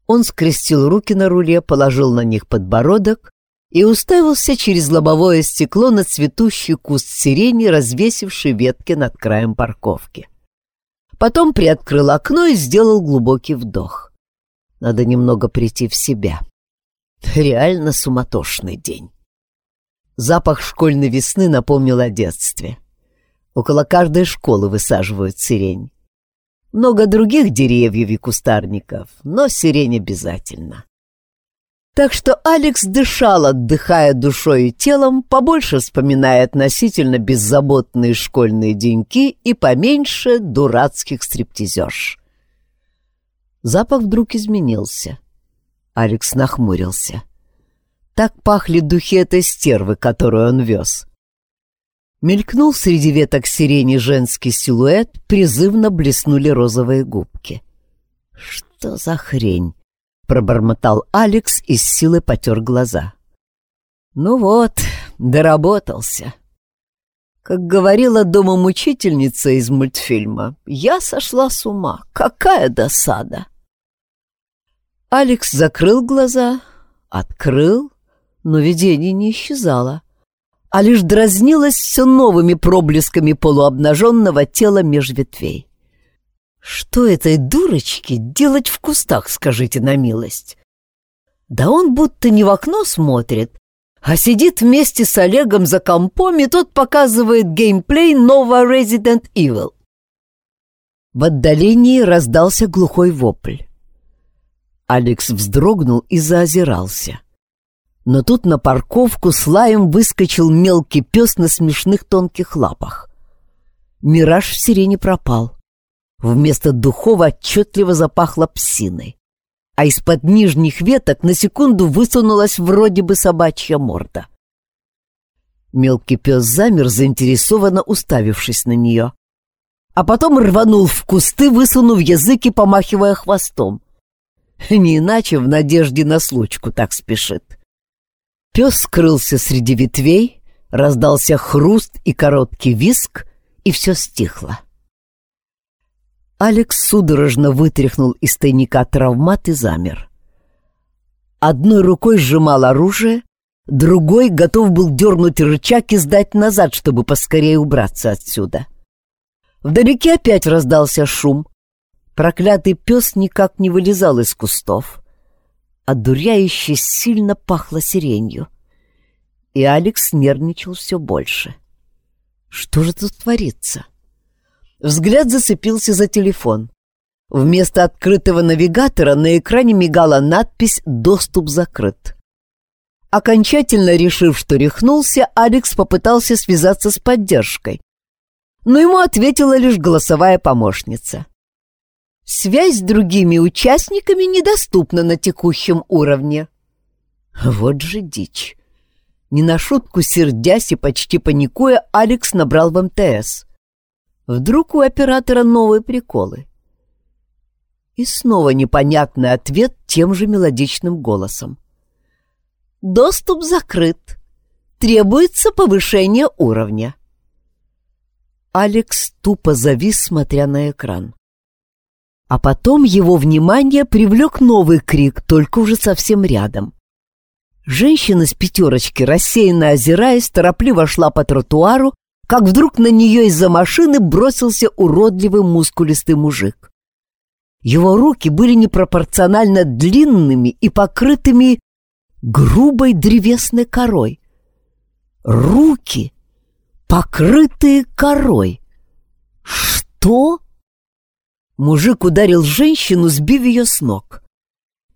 Он скрестил руки на руле, положил на них подбородок и уставился через лобовое стекло на цветущий куст сирени, развесивший ветки над краем парковки. Потом приоткрыл окно и сделал глубокий вдох. Надо немного прийти в себя. Реально суматошный день. Запах школьной весны напомнил о детстве. Около каждой школы высаживают сирень. Много других деревьев и кустарников, но сирень обязательно. Так что Алекс дышал, отдыхая душой и телом, побольше вспоминая относительно беззаботные школьные деньки и поменьше дурацких стриптизерш. Запах вдруг изменился — Алекс нахмурился. Так пахли духи этой стервы, которую он вез. Мелькнул среди веток сирени женский силуэт, призывно блеснули розовые губки. «Что за хрень?» — пробормотал Алекс и с силой потер глаза. «Ну вот, доработался». Как говорила дома мучительница из мультфильма, я сошла с ума. Какая досада! Алекс закрыл глаза, открыл, но видение не исчезало, а лишь дразнилось все новыми проблесками полуобнаженного тела меж ветвей. Что этой дурочке делать в кустах, скажите на милость? Да он будто не в окно смотрит, а сидит вместе с Олегом за компом, и тот показывает геймплей нового Resident Evil. В отдалении раздался глухой вопль. Алекс вздрогнул и заозирался. Но тут на парковку с лаем выскочил мелкий пес на смешных тонких лапах. Мираж в сирене пропал. Вместо духов отчетливо запахло псиной. А из-под нижних веток на секунду высунулась вроде бы собачья морда. Мелкий пес замер, заинтересованно уставившись на нее. А потом рванул в кусты, высунув язык и помахивая хвостом. Не иначе в надежде на случку так спешит. Пес скрылся среди ветвей, раздался хруст и короткий виск, и все стихло. Алекс судорожно вытряхнул из тайника травмат и замер. Одной рукой сжимал оружие, другой готов был дернуть рычаг и сдать назад, чтобы поскорее убраться отсюда. Вдалеке опять раздался шум, Проклятый пес никак не вылезал из кустов. Одуряюще сильно пахло сиренью. И Алекс нервничал все больше. Что же тут творится? Взгляд зацепился за телефон. Вместо открытого навигатора на экране мигала надпись «Доступ закрыт». Окончательно решив, что рехнулся, Алекс попытался связаться с поддержкой. Но ему ответила лишь голосовая помощница. Связь с другими участниками недоступна на текущем уровне. Вот же дичь. Не на шутку сердясь и почти паникуя, Алекс набрал в МТС. Вдруг у оператора новые приколы. И снова непонятный ответ тем же мелодичным голосом. «Доступ закрыт. Требуется повышение уровня». Алекс тупо завис, смотря на экран. А потом его внимание привлек новый крик, только уже совсем рядом. Женщина с пятерочки, рассеянно озираясь, торопливо шла по тротуару, как вдруг на нее из-за машины бросился уродливый мускулистый мужик. Его руки были непропорционально длинными и покрытыми грубой древесной корой. Руки, покрытые корой. Что? Мужик ударил женщину, сбив ее с ног.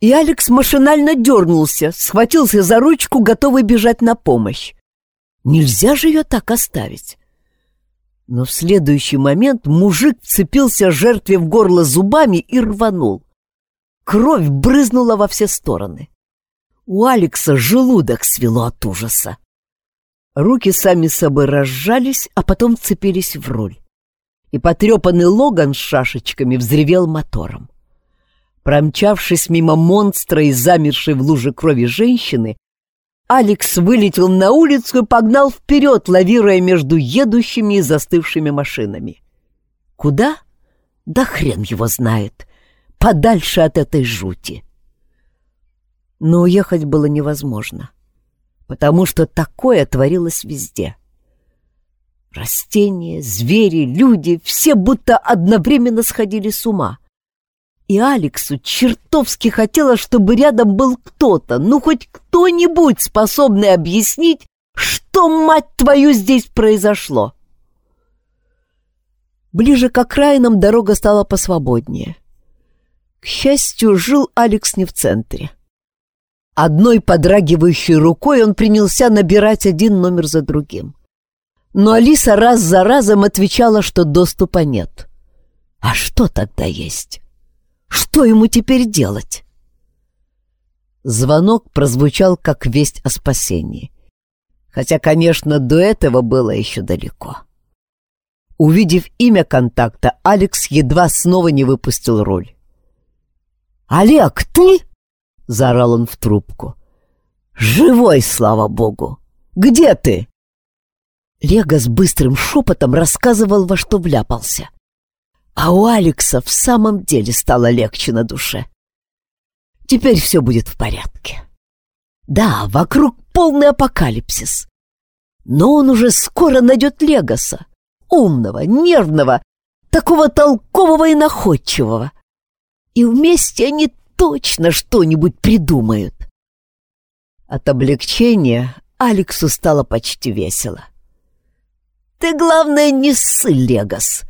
И Алекс машинально дернулся, схватился за ручку, готовый бежать на помощь. Нельзя же ее так оставить. Но в следующий момент мужик цепился жертве в горло зубами и рванул. Кровь брызнула во все стороны. У Алекса желудок свело от ужаса. Руки сами собой разжались, а потом цепились в руль. И потрепанный Логан с шашечками взревел мотором. Промчавшись мимо монстра и замершей в луже крови женщины, Алекс вылетел на улицу и погнал вперед, лавируя между едущими и застывшими машинами. Куда? Да хрен его знает. Подальше от этой жути. Но уехать было невозможно, потому что такое творилось везде. Растения, звери, люди — все будто одновременно сходили с ума. И Алексу чертовски хотелось, чтобы рядом был кто-то, ну хоть кто-нибудь, способный объяснить, что, мать твою, здесь произошло. Ближе к окраинам дорога стала посвободнее. К счастью, жил Алекс не в центре. Одной подрагивающей рукой он принялся набирать один номер за другим. Но Алиса раз за разом отвечала, что доступа нет. А что тогда есть? Что ему теперь делать? Звонок прозвучал как весть о спасении. Хотя, конечно, до этого было еще далеко. Увидев имя контакта, Алекс едва снова не выпустил роль. «Олег, ты?» — заорал он в трубку. «Живой, слава богу! Где ты?» Лего с быстрым шепотом рассказывал, во что вляпался. А у Алекса в самом деле стало легче на душе. Теперь все будет в порядке. Да, вокруг полный апокалипсис. Но он уже скоро найдет Легоса. Умного, нервного, такого толкового и находчивого. И вместе они точно что-нибудь придумают. От облегчения Алексу стало почти весело. «Ты, главное, не ссы, Легос!»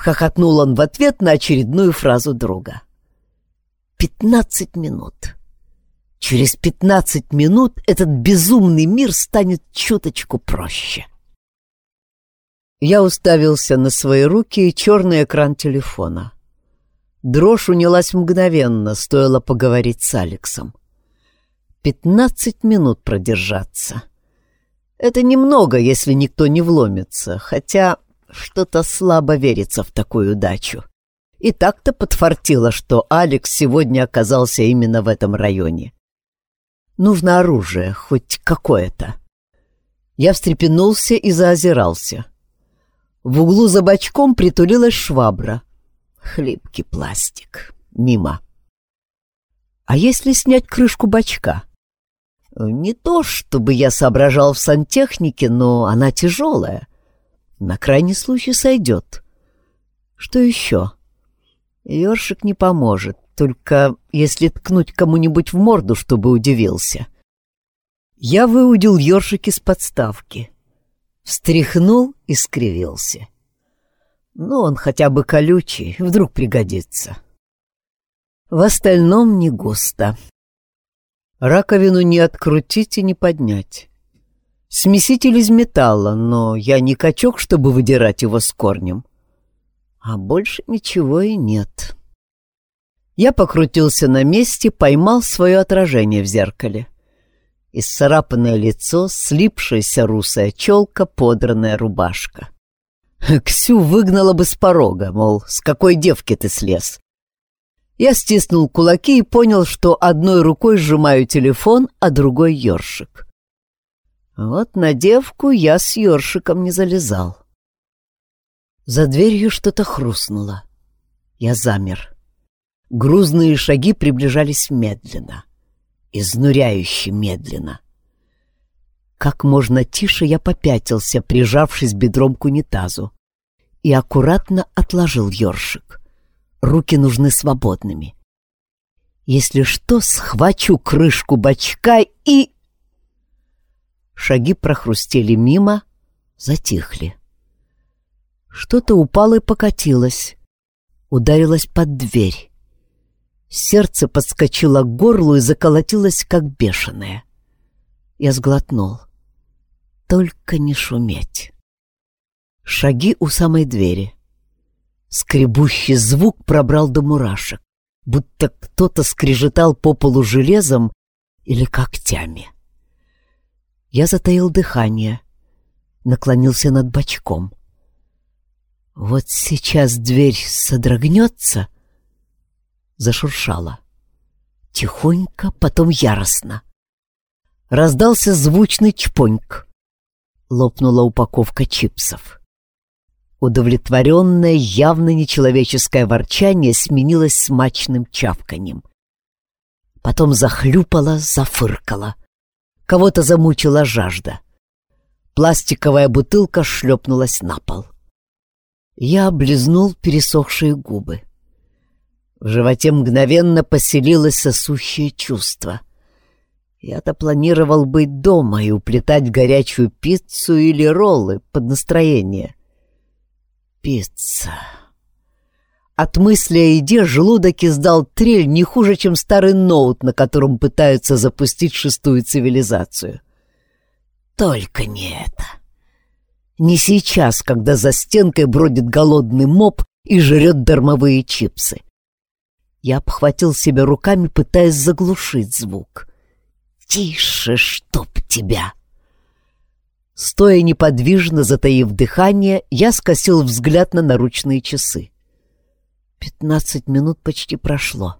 Хохотнул он в ответ на очередную фразу друга. «Пятнадцать минут. Через пятнадцать минут этот безумный мир станет чуточку проще». Я уставился на свои руки и черный экран телефона. Дрожь унялась мгновенно, стоило поговорить с Алексом. Пятнадцать минут продержаться. Это немного, если никто не вломится, хотя что-то слабо верится в такую удачу. И так-то подфартило, что Алекс сегодня оказался именно в этом районе. Нужно оружие, хоть какое-то. Я встрепенулся и заозирался. В углу за бочком притулилась швабра. Хлипкий пластик. Мимо. А если снять крышку бачка? Не то, чтобы я соображал в сантехнике, но она тяжелая. На крайний случай сойдет. Что еще? Ёршик не поможет, только если ткнуть кому-нибудь в морду, чтобы удивился. Я выудил ёршик из подставки. Встряхнул и скривился. Ну, он хотя бы колючий, вдруг пригодится. В остальном не густо. Раковину не открутить и не поднять. Смеситель из металла, но я не качок, чтобы выдирать его с корнем. А больше ничего и нет. Я покрутился на месте, поймал свое отражение в зеркале. Исцарапанное лицо, слипшаяся русая челка, подранная рубашка. Ксю выгнала бы с порога, мол, с какой девки ты слез. Я стиснул кулаки и понял, что одной рукой сжимаю телефон, а другой — ёршик. Вот на девку я с ёршиком не залезал. За дверью что-то хрустнуло. Я замер. Грузные шаги приближались медленно, изнуряюще медленно. Как можно тише я попятился, прижавшись бедром к унитазу, и аккуратно отложил ёршик. руки нужны свободными. Если что, схвачу крышку бачка и... Шаги прохрустели мимо, затихли. Что-то упало и покатилось, ударилось под дверь. Сердце подскочило к горлу и заколотилось, как бешеное. Я сглотнул. Только не шуметь. Шаги у самой двери. Скребущий звук пробрал до мурашек, будто кто-то скрежетал по полу железом или когтями. Я затаил дыхание, наклонился над бочком. Вот сейчас дверь содрогнется, зашуршала. Тихонько, потом яростно. Раздался звучный чпоньк. Лопнула упаковка чипсов. Удовлетворенное, явно нечеловеческое ворчание сменилось смачным чавканьем. Потом захлюпала, зафыркала. Кого-то замучила жажда. Пластиковая бутылка шлепнулась на пол. Я облизнул пересохшие губы. В животе мгновенно поселилось сосущее чувство. Я-то планировал быть дома и уплетать горячую пиццу или роллы под настроение. Пицца. От мысли о еде желудок издал трель не хуже, чем старый ноут, на котором пытаются запустить шестую цивилизацию. Только не это. Не сейчас, когда за стенкой бродит голодный моб и жрет дармовые чипсы. Я обхватил себя руками, пытаясь заглушить звук. «Тише, чтоб тебя!» Стоя неподвижно, затаив дыхание, я скосил взгляд на наручные часы. Пятнадцать минут почти прошло.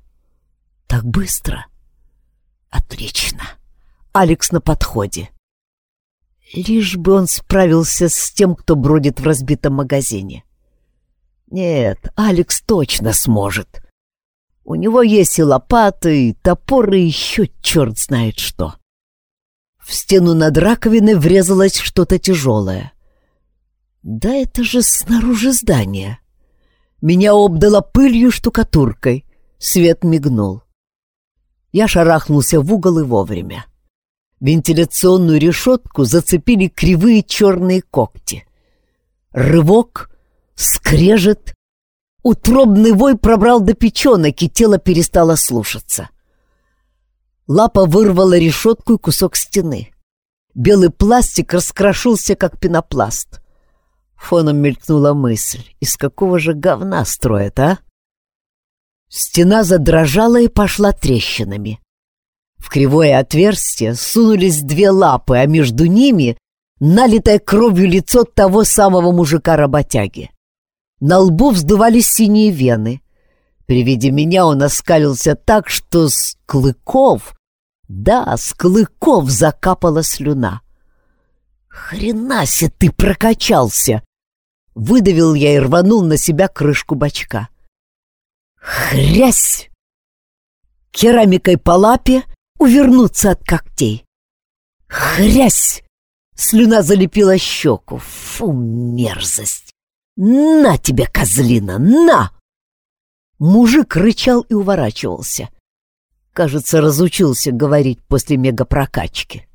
Так быстро. Отлично. Алекс на подходе. Лишь бы он справился с тем, кто бродит в разбитом магазине. Нет, Алекс точно сможет. У него есть и лопаты, и топор, и еще черт знает что. В стену над раковиной врезалось что-то тяжелое. Да это же снаружи здания. Меня обдало пылью штукатуркой. Свет мигнул. Я шарахнулся в угол и вовремя. Вентиляционную решетку зацепили кривые черные когти. Рывок, скрежет. Утробный вой пробрал до печенок, и тело перестало слушаться. Лапа вырвала решетку и кусок стены. Белый пластик раскрошился, как пенопласт. Фоном мелькнула мысль, из какого же говна строят, а? Стена задрожала и пошла трещинами. В кривое отверстие сунулись две лапы, а между ними налитое кровью лицо того самого мужика-работяги. На лбу вздувались синие вены. При виде меня он оскалился так, что с клыков, да, с клыков закапала слюна. «Хрена ты прокачался!» Выдавил я и рванул на себя крышку бачка. «Хрясь!» Керамикой по лапе увернуться от когтей. Хрясь! Слюна залепила щеку. Фу, мерзость! На тебе, козлина, на! Мужик рычал и уворачивался. Кажется, разучился говорить после мегапрокачки.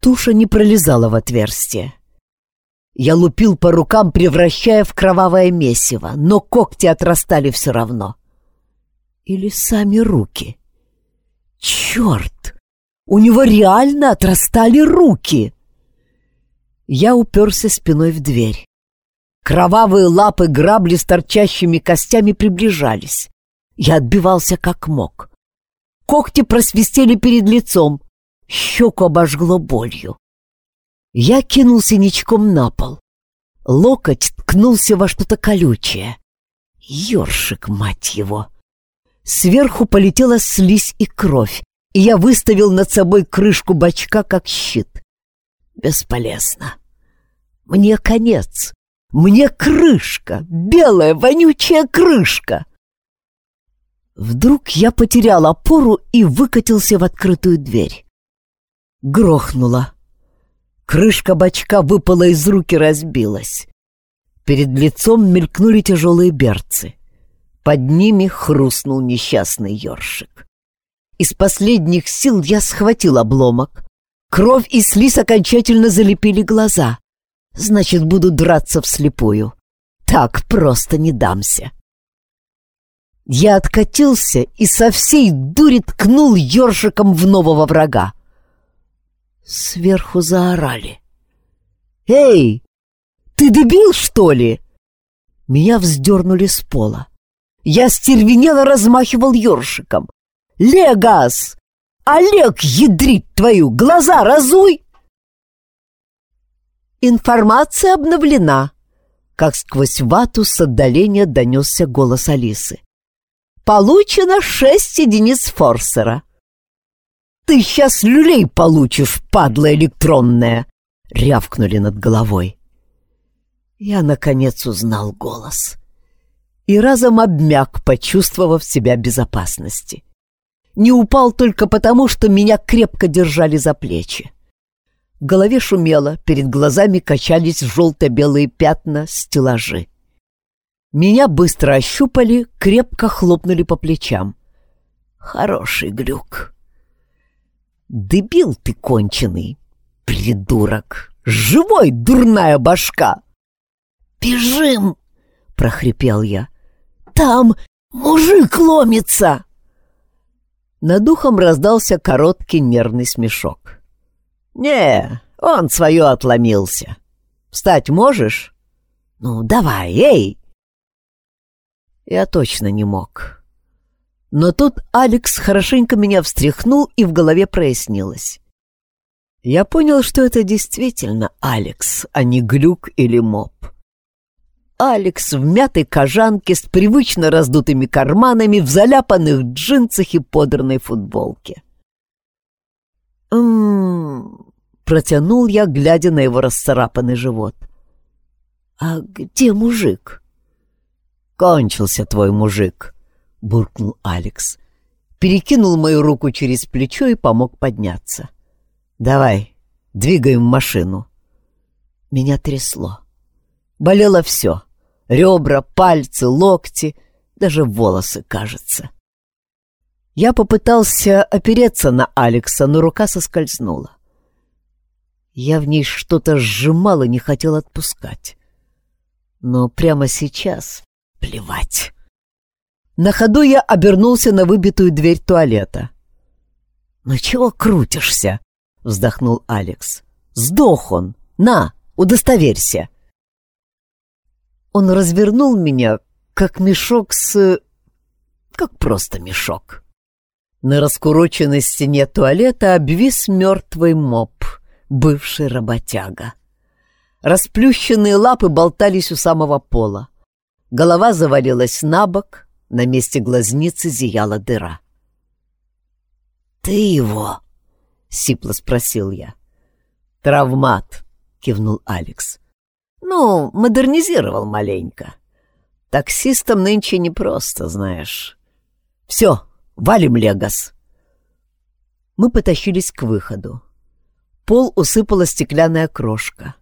Туша не пролезала в отверстие. Я лупил по рукам, превращая в кровавое месиво, но когти отрастали все равно. Или сами руки — Черт! У него реально отрастали руки! Я уперся спиной в дверь. Кровавые лапы грабли с торчащими костями приближались. Я отбивался как мог. Когти просвистели перед лицом. Щеку обожгло болью. Я кинулся ничком на пол. Локоть ткнулся во что-то колючее. Ёршик, мать его! Сверху полетела слизь и кровь, и я выставил над собой крышку бачка как щит. Бесполезно. Мне конец. Мне крышка, белая вонючая крышка. Вдруг я потерял опору и выкатился в открытую дверь. Грохнула. Крышка бачка выпала из рук и разбилась. Перед лицом мелькнули тяжелые берцы. Под ними хрустнул несчастный ёршик. Из последних сил я схватил обломок. Кровь и слиз окончательно залепили глаза. Значит, буду драться вслепую. Так просто не дамся. Я откатился и со всей дури ткнул ёршиком в нового врага. Сверху заорали. «Эй, ты дебил, что ли?» Меня вздернули с пола. Я стервенело размахивал ёршиком. «Легас! Олег, ядрить твою, глаза разуй!» Информация обновлена. Как сквозь вату с отдаления донесся голос Алисы. Получено шесть единиц форсера. «Ты сейчас люлей получишь, падла электронная!» — рявкнули над головой. Я, наконец, узнал голос и разом обмяк, почувствовав себя безопасности. Не упал только потому, что меня крепко держали за плечи. В голове шумело, перед глазами качались желто-белые пятна, стеллажи. Меня быстро ощупали, крепко хлопнули по плечам. Хороший глюк. Дебил ты конченый, придурок. Живой, дурная башка. Бежим, прохрипел я. Там мужик ломится. Над ухом раздался короткий нервный смешок. «Не, он свое отломился. Встать можешь? Ну, давай, эй!» Я точно не мог. Но тут Алекс хорошенько меня встряхнул, и в голове прояснилось. Я понял, что это действительно Алекс, а не глюк или моб. Алекс в мятой кожанке с привычно раздутыми карманами, в заляпанных джинсах и подранной футболке. «М-м-м», протянул я, глядя на его расцарапанный живот. «А где мужик?» «Кончился твой мужик», — буркнул Алекс. Перекинул мою руку через плечо и помог подняться. «Давай, двигаем машину». Меня трясло. Болело все. Ребра, пальцы, локти, даже волосы, кажется. Я попытался опереться на Алекса, но рука соскользнула. Я в ней что-то сжимал и не хотел отпускать. Но прямо сейчас Плевать. На ходу я обернулся на выбитую дверь туалета. «Ну чего крутишься?» — вздохнул Алекс. «Сдох он! На, удостоверься!» Он развернул меня, как мешок с... как просто мешок. На раскуроченной стене туалета обвис мертвый моп, бывший работяга. Расплющенные лапы болтались у самого пола. Голова завалилась на бок, на месте глазницы зияла дыра. «Ты его?» — сипло спросил я. «Травмат», — кивнул Алекс. «Ну, модернизировал маленько. Таксистам нынче непросто, знаешь. Все, валим Легас». Мы потащились к выходу. Пол усыпала стеклянная крошка.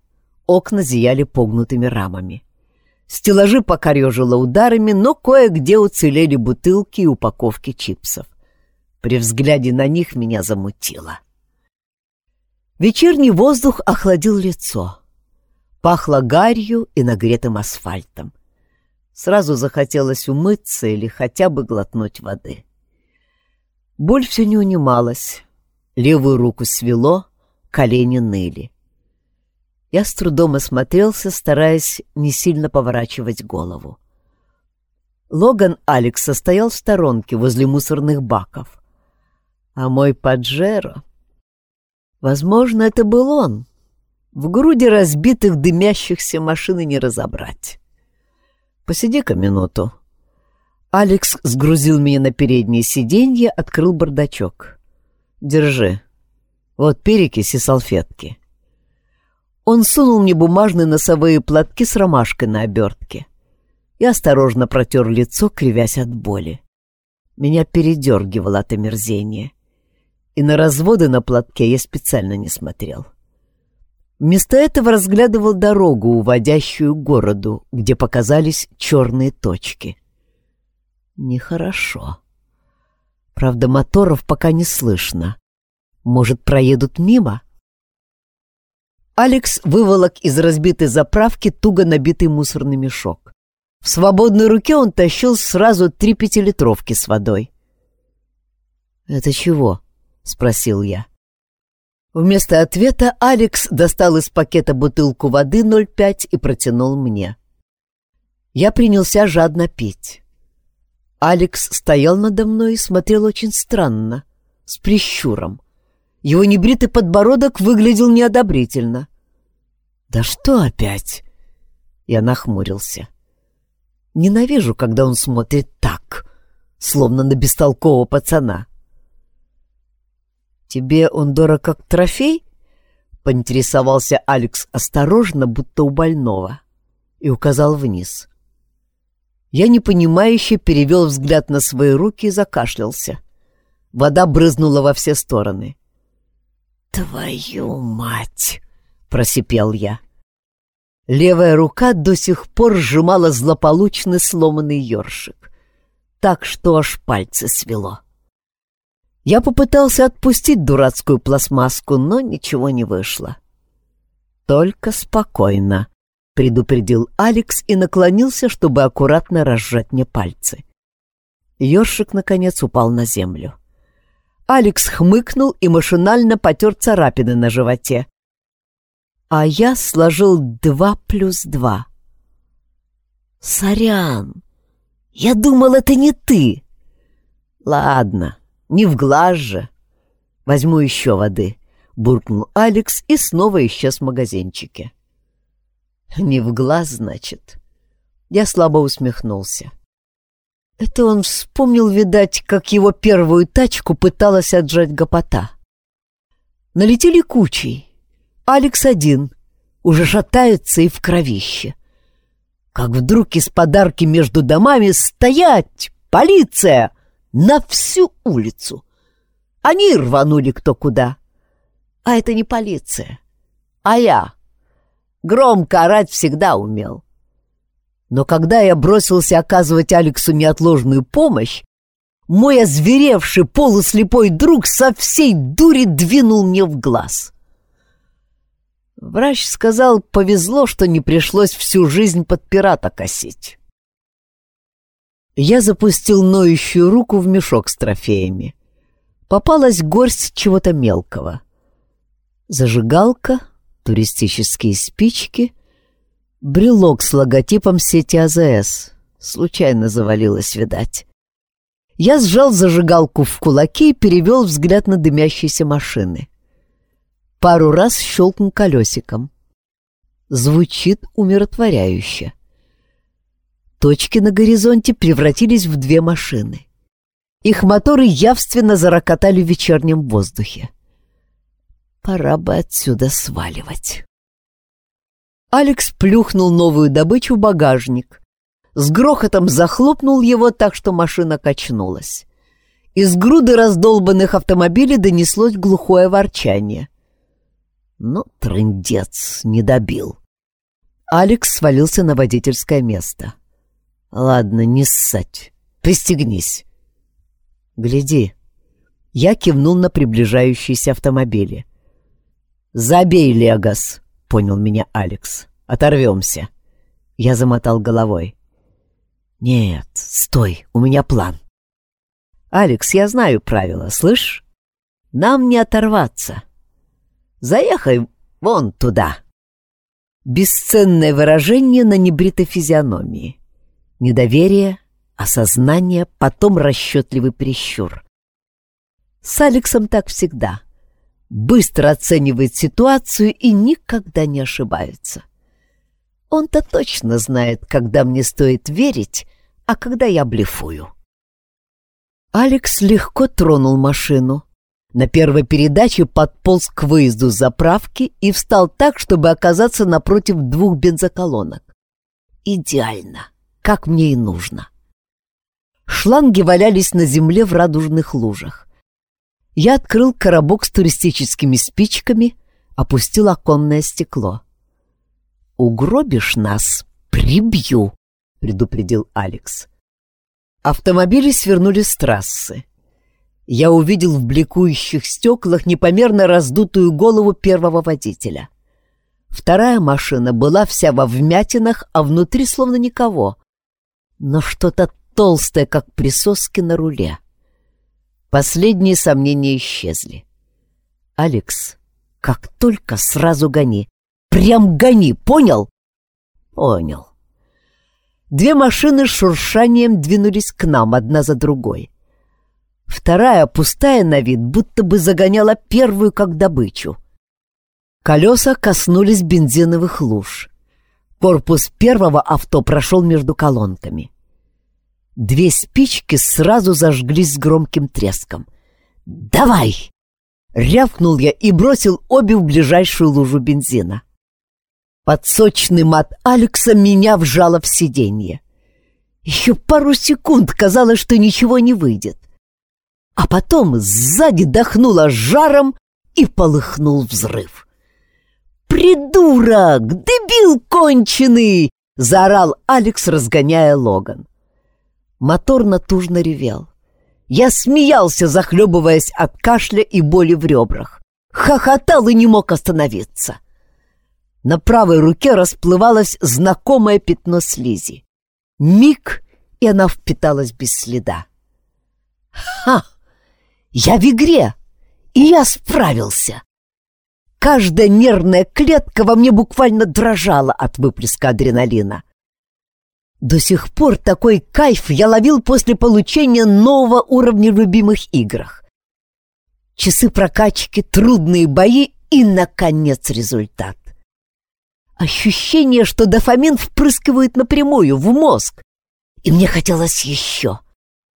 Окна зияли погнутыми рамами. Стеллажи покорежило ударами, но кое-где уцелели бутылки и упаковки чипсов. При взгляде на них меня замутило. Вечерний воздух охладил лицо. Пахло гарью и нагретым асфальтом. Сразу захотелось умыться или хотя бы глотнуть воды. Боль все не унималась. Левую руку свело, колени ныли. Я с трудом осмотрелся, стараясь не сильно поворачивать голову. Логан Алекса стоял в сторонке возле мусорных баков. А мой Паджеро... Возможно, это был он. В груди разбитых дымящихся машин не разобрать. «Посиди-ка минуту». Алекс сгрузил меня на переднее сиденье, открыл бардачок. «Держи. Вот перекись и салфетки. Он сунул мне бумажные носовые платки с ромашкой на обертке. и осторожно протер лицо, кривясь от боли. Меня передергивало от омерзения. И на разводы на платке я специально не смотрел. Вместо этого разглядывал дорогу, уводящую к городу, где показались черные точки. Нехорошо. Правда, моторов пока не слышно. Может, проедут мимо? Алекс выволок из разбитой заправки туго набитый мусорный мешок. В свободной руке он тащил сразу три пятилитровки с водой. «Это чего?» — спросил я. Вместо ответа Алекс достал из пакета бутылку воды 0,5 и протянул мне. Я принялся жадно пить. Алекс стоял надо мной и смотрел очень странно, с прищуром. Его небритый подбородок выглядел неодобрительно. «Да что опять?» Я нахмурился. Ненавижу, когда он смотрит так, словно на бестолкового пацана. «Тебе он дорог как трофей?» — поинтересовался Алекс осторожно, будто у больного, и указал вниз. Я непонимающе перевел взгляд на свои руки и закашлялся. Вода брызнула во все стороны. «Твою мать!» — просипел я. Левая рука до сих пор сжимала злополучный сломанный ёршик, так что аж пальцы свело. Я попытался отпустить дурацкую пластмасску, но ничего не вышло. «Только спокойно», — предупредил Алекс и наклонился, чтобы аккуратно разжать мне пальцы. Ёршик, наконец, упал на землю. Алекс хмыкнул и машинально потер царапины на животе. А я сложил два плюс два. «Сорян! Я думал, это не ты!» «Ладно, не в глаз же. Возьму еще воды», — буркнул Алекс и снова исчез в магазинчике. «Не в глаз, значит?» Я слабо усмехнулся. Это он вспомнил, видать, как его первую тачку пыталась отжать гопота. Налетели кучей. Алекс один, уже шатается и в кровище. Как вдруг из подарки между домами «Стоять! Полиция!» на всю улицу. Они рванули кто куда. А это не полиция, а я. Громко орать всегда умел. Но когда я бросился оказывать Алексу неотложную помощь, мой озверевший полуслепой друг со всей дури двинул мне в глаз. Врач сказал, повезло, что не пришлось всю жизнь под пирата косить. Я запустил ноющую руку в мешок с трофеями. Попалась горсть чего-то мелкого. Зажигалка, туристические спички, брелок с логотипом сети АЗС. Случайно завалилась, видать. Я сжал зажигалку в кулаки и перевел взгляд на дымящиеся машины. Пару раз щелкнул колесиком. Звучит умиротворяюще. Точки на горизонте превратились в две машины. Их моторы явственно зарокотали в вечернем воздухе. Пора бы отсюда сваливать. Алекс плюхнул новую добычу в багажник. С грохотом захлопнул его так, что машина качнулась. Из груды раздолбанных автомобилей донеслось глухое ворчание. Но трындец не добил. Алекс свалился на водительское место. Ладно, не ссать. Пристегнись. Гляди. Я кивнул на приближающиеся автомобили. «Забей, Легас!» — понял меня Алекс. «Оторвемся!» Я замотал головой. «Нет, стой, у меня план!» «Алекс, я знаю правила, слышь? Нам не оторваться. Заехай вон туда!» Бесценное выражение на небритой физиономии недоверие, осознание, потом расчетливый прищур. С Алексом так всегда. Быстро оценивает ситуацию и никогда не ошибается. Он-то точно знает, когда мне стоит верить, а когда я блефую. Алекс легко тронул машину. На первой передаче подполз к выезду с заправки и встал так, чтобы оказаться напротив двух бензоколонок. Идеально как мне и нужно. Шланги валялись на земле в радужных лужах. Я открыл коробок с туристическими спичками, опустил оконное стекло. «Угробишь нас, прибью», — предупредил Алекс. Автомобили свернули с трассы. Я увидел в бликующих стеклах непомерно раздутую голову первого водителя. Вторая машина была вся во вмятинах, а внутри словно никого. Но что-то толстое, как присоски на руле. Последние сомнения исчезли. «Алекс, как только сразу гони. Прям гони, понял?» «Понял». Две машины с шуршанием двинулись к нам, одна за другой. Вторая, пустая на вид, будто бы загоняла первую как добычу. Колеса коснулись бензиновых луж. Корпус первого авто прошел между колонками. Две спички сразу зажглись с громким треском. «Давай!» — рявкнул я и бросил обе в ближайшую лужу бензина. Под сочный мат Алекса меня вжало в сиденье. Еще пару секунд казалось, что ничего не выйдет. А потом сзади дохнуло жаром и полыхнул взрыв. «Придурок! Дебил конченый!» — заорал Алекс, разгоняя Логан. Мотор натужно ревел. Я смеялся, захлебываясь от кашля и боли в ребрах. Хохотал и не мог остановиться. На правой руке расплывалось знакомое пятно слизи. Миг, и она впиталась без следа. «Ха! Я в игре, и я справился!» Каждая нервная клетка во мне буквально дрожала от выплеска адреналина. До сих пор такой кайф я ловил после получения нового уровня в любимых играх. Часы прокачки, трудные бои и, наконец, результат. Ощущение, что дофамин впрыскивает напрямую в мозг. И мне хотелось еще.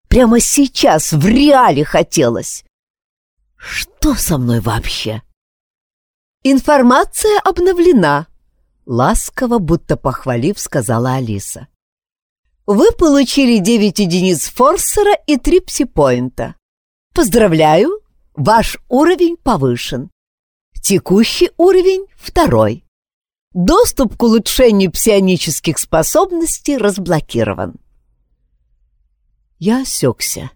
Прямо сейчас, в реале хотелось. Что со мной вообще? Информация обновлена. Ласково, будто похвалив, сказала Алиса. Вы получили 9 единиц форсера и 3 псипоинта. Поздравляю, ваш уровень повышен. Текущий уровень — второй. Доступ к улучшению псионических способностей разблокирован. Я осекся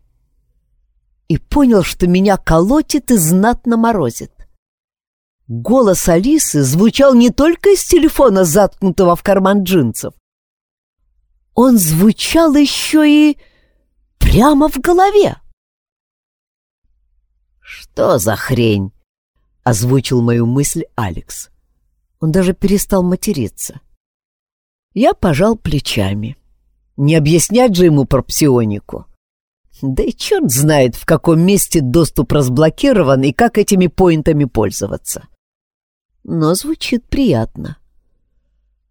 и понял, что меня колотит и знатно морозит. Голос Алисы звучал не только из телефона, заткнутого в карман джинсов, он звучал еще и прямо в голове. «Что за хрень?» — озвучил мою мысль Алекс. Он даже перестал материться. Я пожал плечами. Не объяснять же ему про псионику. Да и черт знает, в каком месте доступ разблокирован и как этими поинтами пользоваться. Но звучит приятно.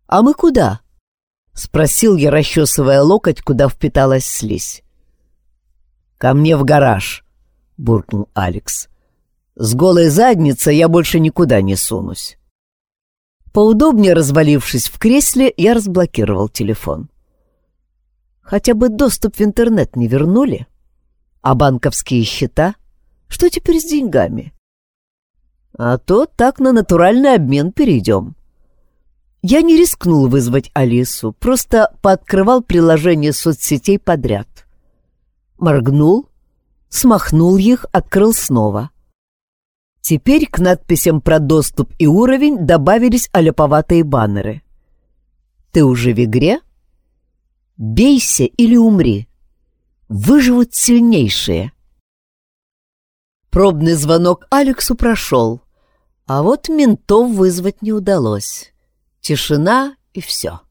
«А мы куда?» — спросил я, расчесывая локоть, куда впиталась слизь. «Ко мне в гараж», — буркнул Алекс. «С голой задницей я больше никуда не сунусь». Поудобнее развалившись в кресле, я разблокировал телефон. Хотя бы доступ в интернет не вернули. А банковские счета? Что теперь с деньгами? А то так на натуральный обмен перейдем. Я не рискнул вызвать Алису, просто пооткрывал приложение соцсетей подряд. Моргнул, смахнул их, открыл снова. Теперь к надписям про доступ и уровень добавились аляповатые баннеры. «Ты уже в игре? Бейся или умри. Выживут сильнейшие». Пробный звонок Алексу прошел, а вот ментов вызвать не удалось. Тишина и все.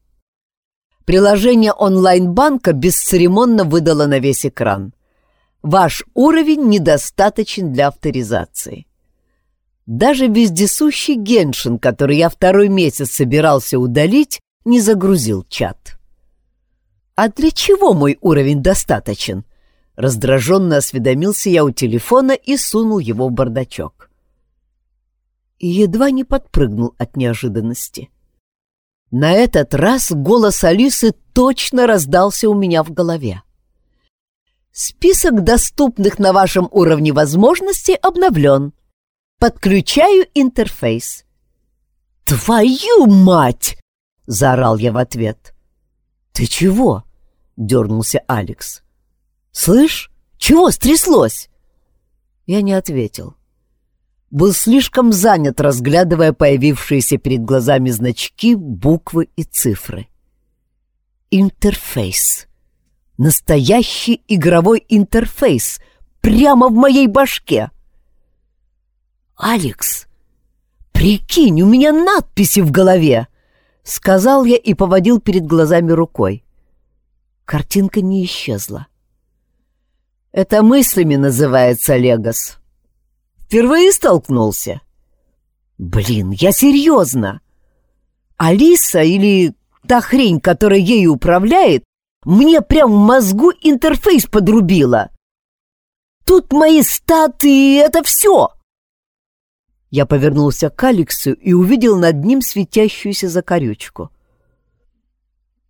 Приложение онлайн-банка бесцеремонно выдало на весь экран. Ваш уровень недостаточен для авторизации. Даже вездесущий Геншин, который я второй месяц собирался удалить, не загрузил чат. «А для чего мой уровень достаточен?» Раздраженно осведомился я у телефона и сунул его в бардачок. Едва не подпрыгнул от неожиданности. На этот раз голос Алисы точно раздался у меня в голове. Список доступных на вашем уровне возможностей обновлен. Подключаю интерфейс. «Твою мать!» — заорал я в ответ. «Ты чего?» — дернулся Алекс. «Слышь, чего стряслось?» Я не ответил. Был слишком занят, разглядывая появившиеся перед глазами значки, буквы и цифры. Интерфейс. Настоящий игровой интерфейс. Прямо в моей башке. «Алекс, прикинь, у меня надписи в голове!» Сказал я и поводил перед глазами рукой. Картинка не исчезла. Это мыслями называется Легос. Впервые столкнулся? Блин, я серьезно. Алиса или та хрень, которая ею управляет, мне прям в мозгу интерфейс подрубила. Тут мои статы и это все. Я повернулся к Алексу и увидел над ним светящуюся закорючку.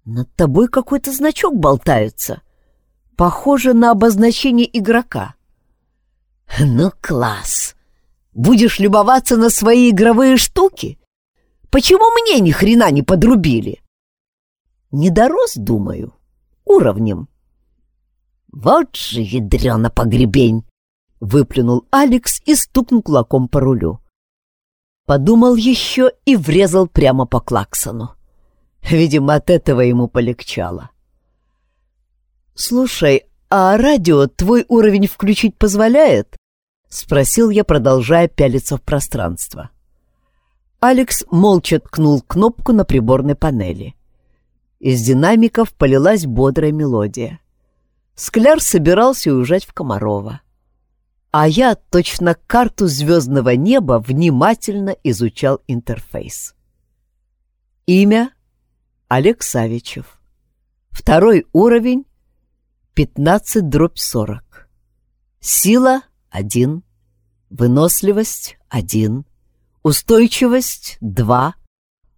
«Над тобой какой-то значок болтается. Похоже на обозначение игрока». «Ну, класс! Будешь любоваться на свои игровые штуки? Почему мне ни хрена не подрубили?» «Не дорос, думаю, уровнем». «Вот же ядрена погребень!» — выплюнул Алекс и стукнул кулаком по рулю. Подумал еще и врезал прямо по клаксону. Видимо, от этого ему полегчало. «Слушай, а радио твой уровень включить позволяет?» — спросил я, продолжая пялиться в пространство. Алекс молча ткнул кнопку на приборной панели. Из динамиков полилась бодрая мелодия. Скляр собирался уезжать в Комарова а я точно карту звездного неба внимательно изучал интерфейс. Имя — Олег Савичев. Второй уровень — 15 дробь 40. Сила — 1. Выносливость — 1. Устойчивость — 2.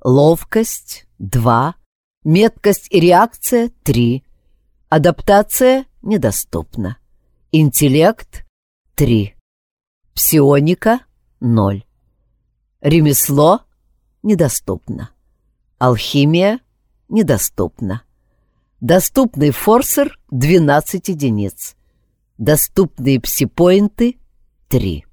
Ловкость — 2. Меткость и реакция — 3. Адаптация — недоступна. Интеллект 3. Псионика — 0. Ремесло — недоступно. Алхимия — недоступна. Доступный форсер — 12 единиц. Доступные псипоинты — 3.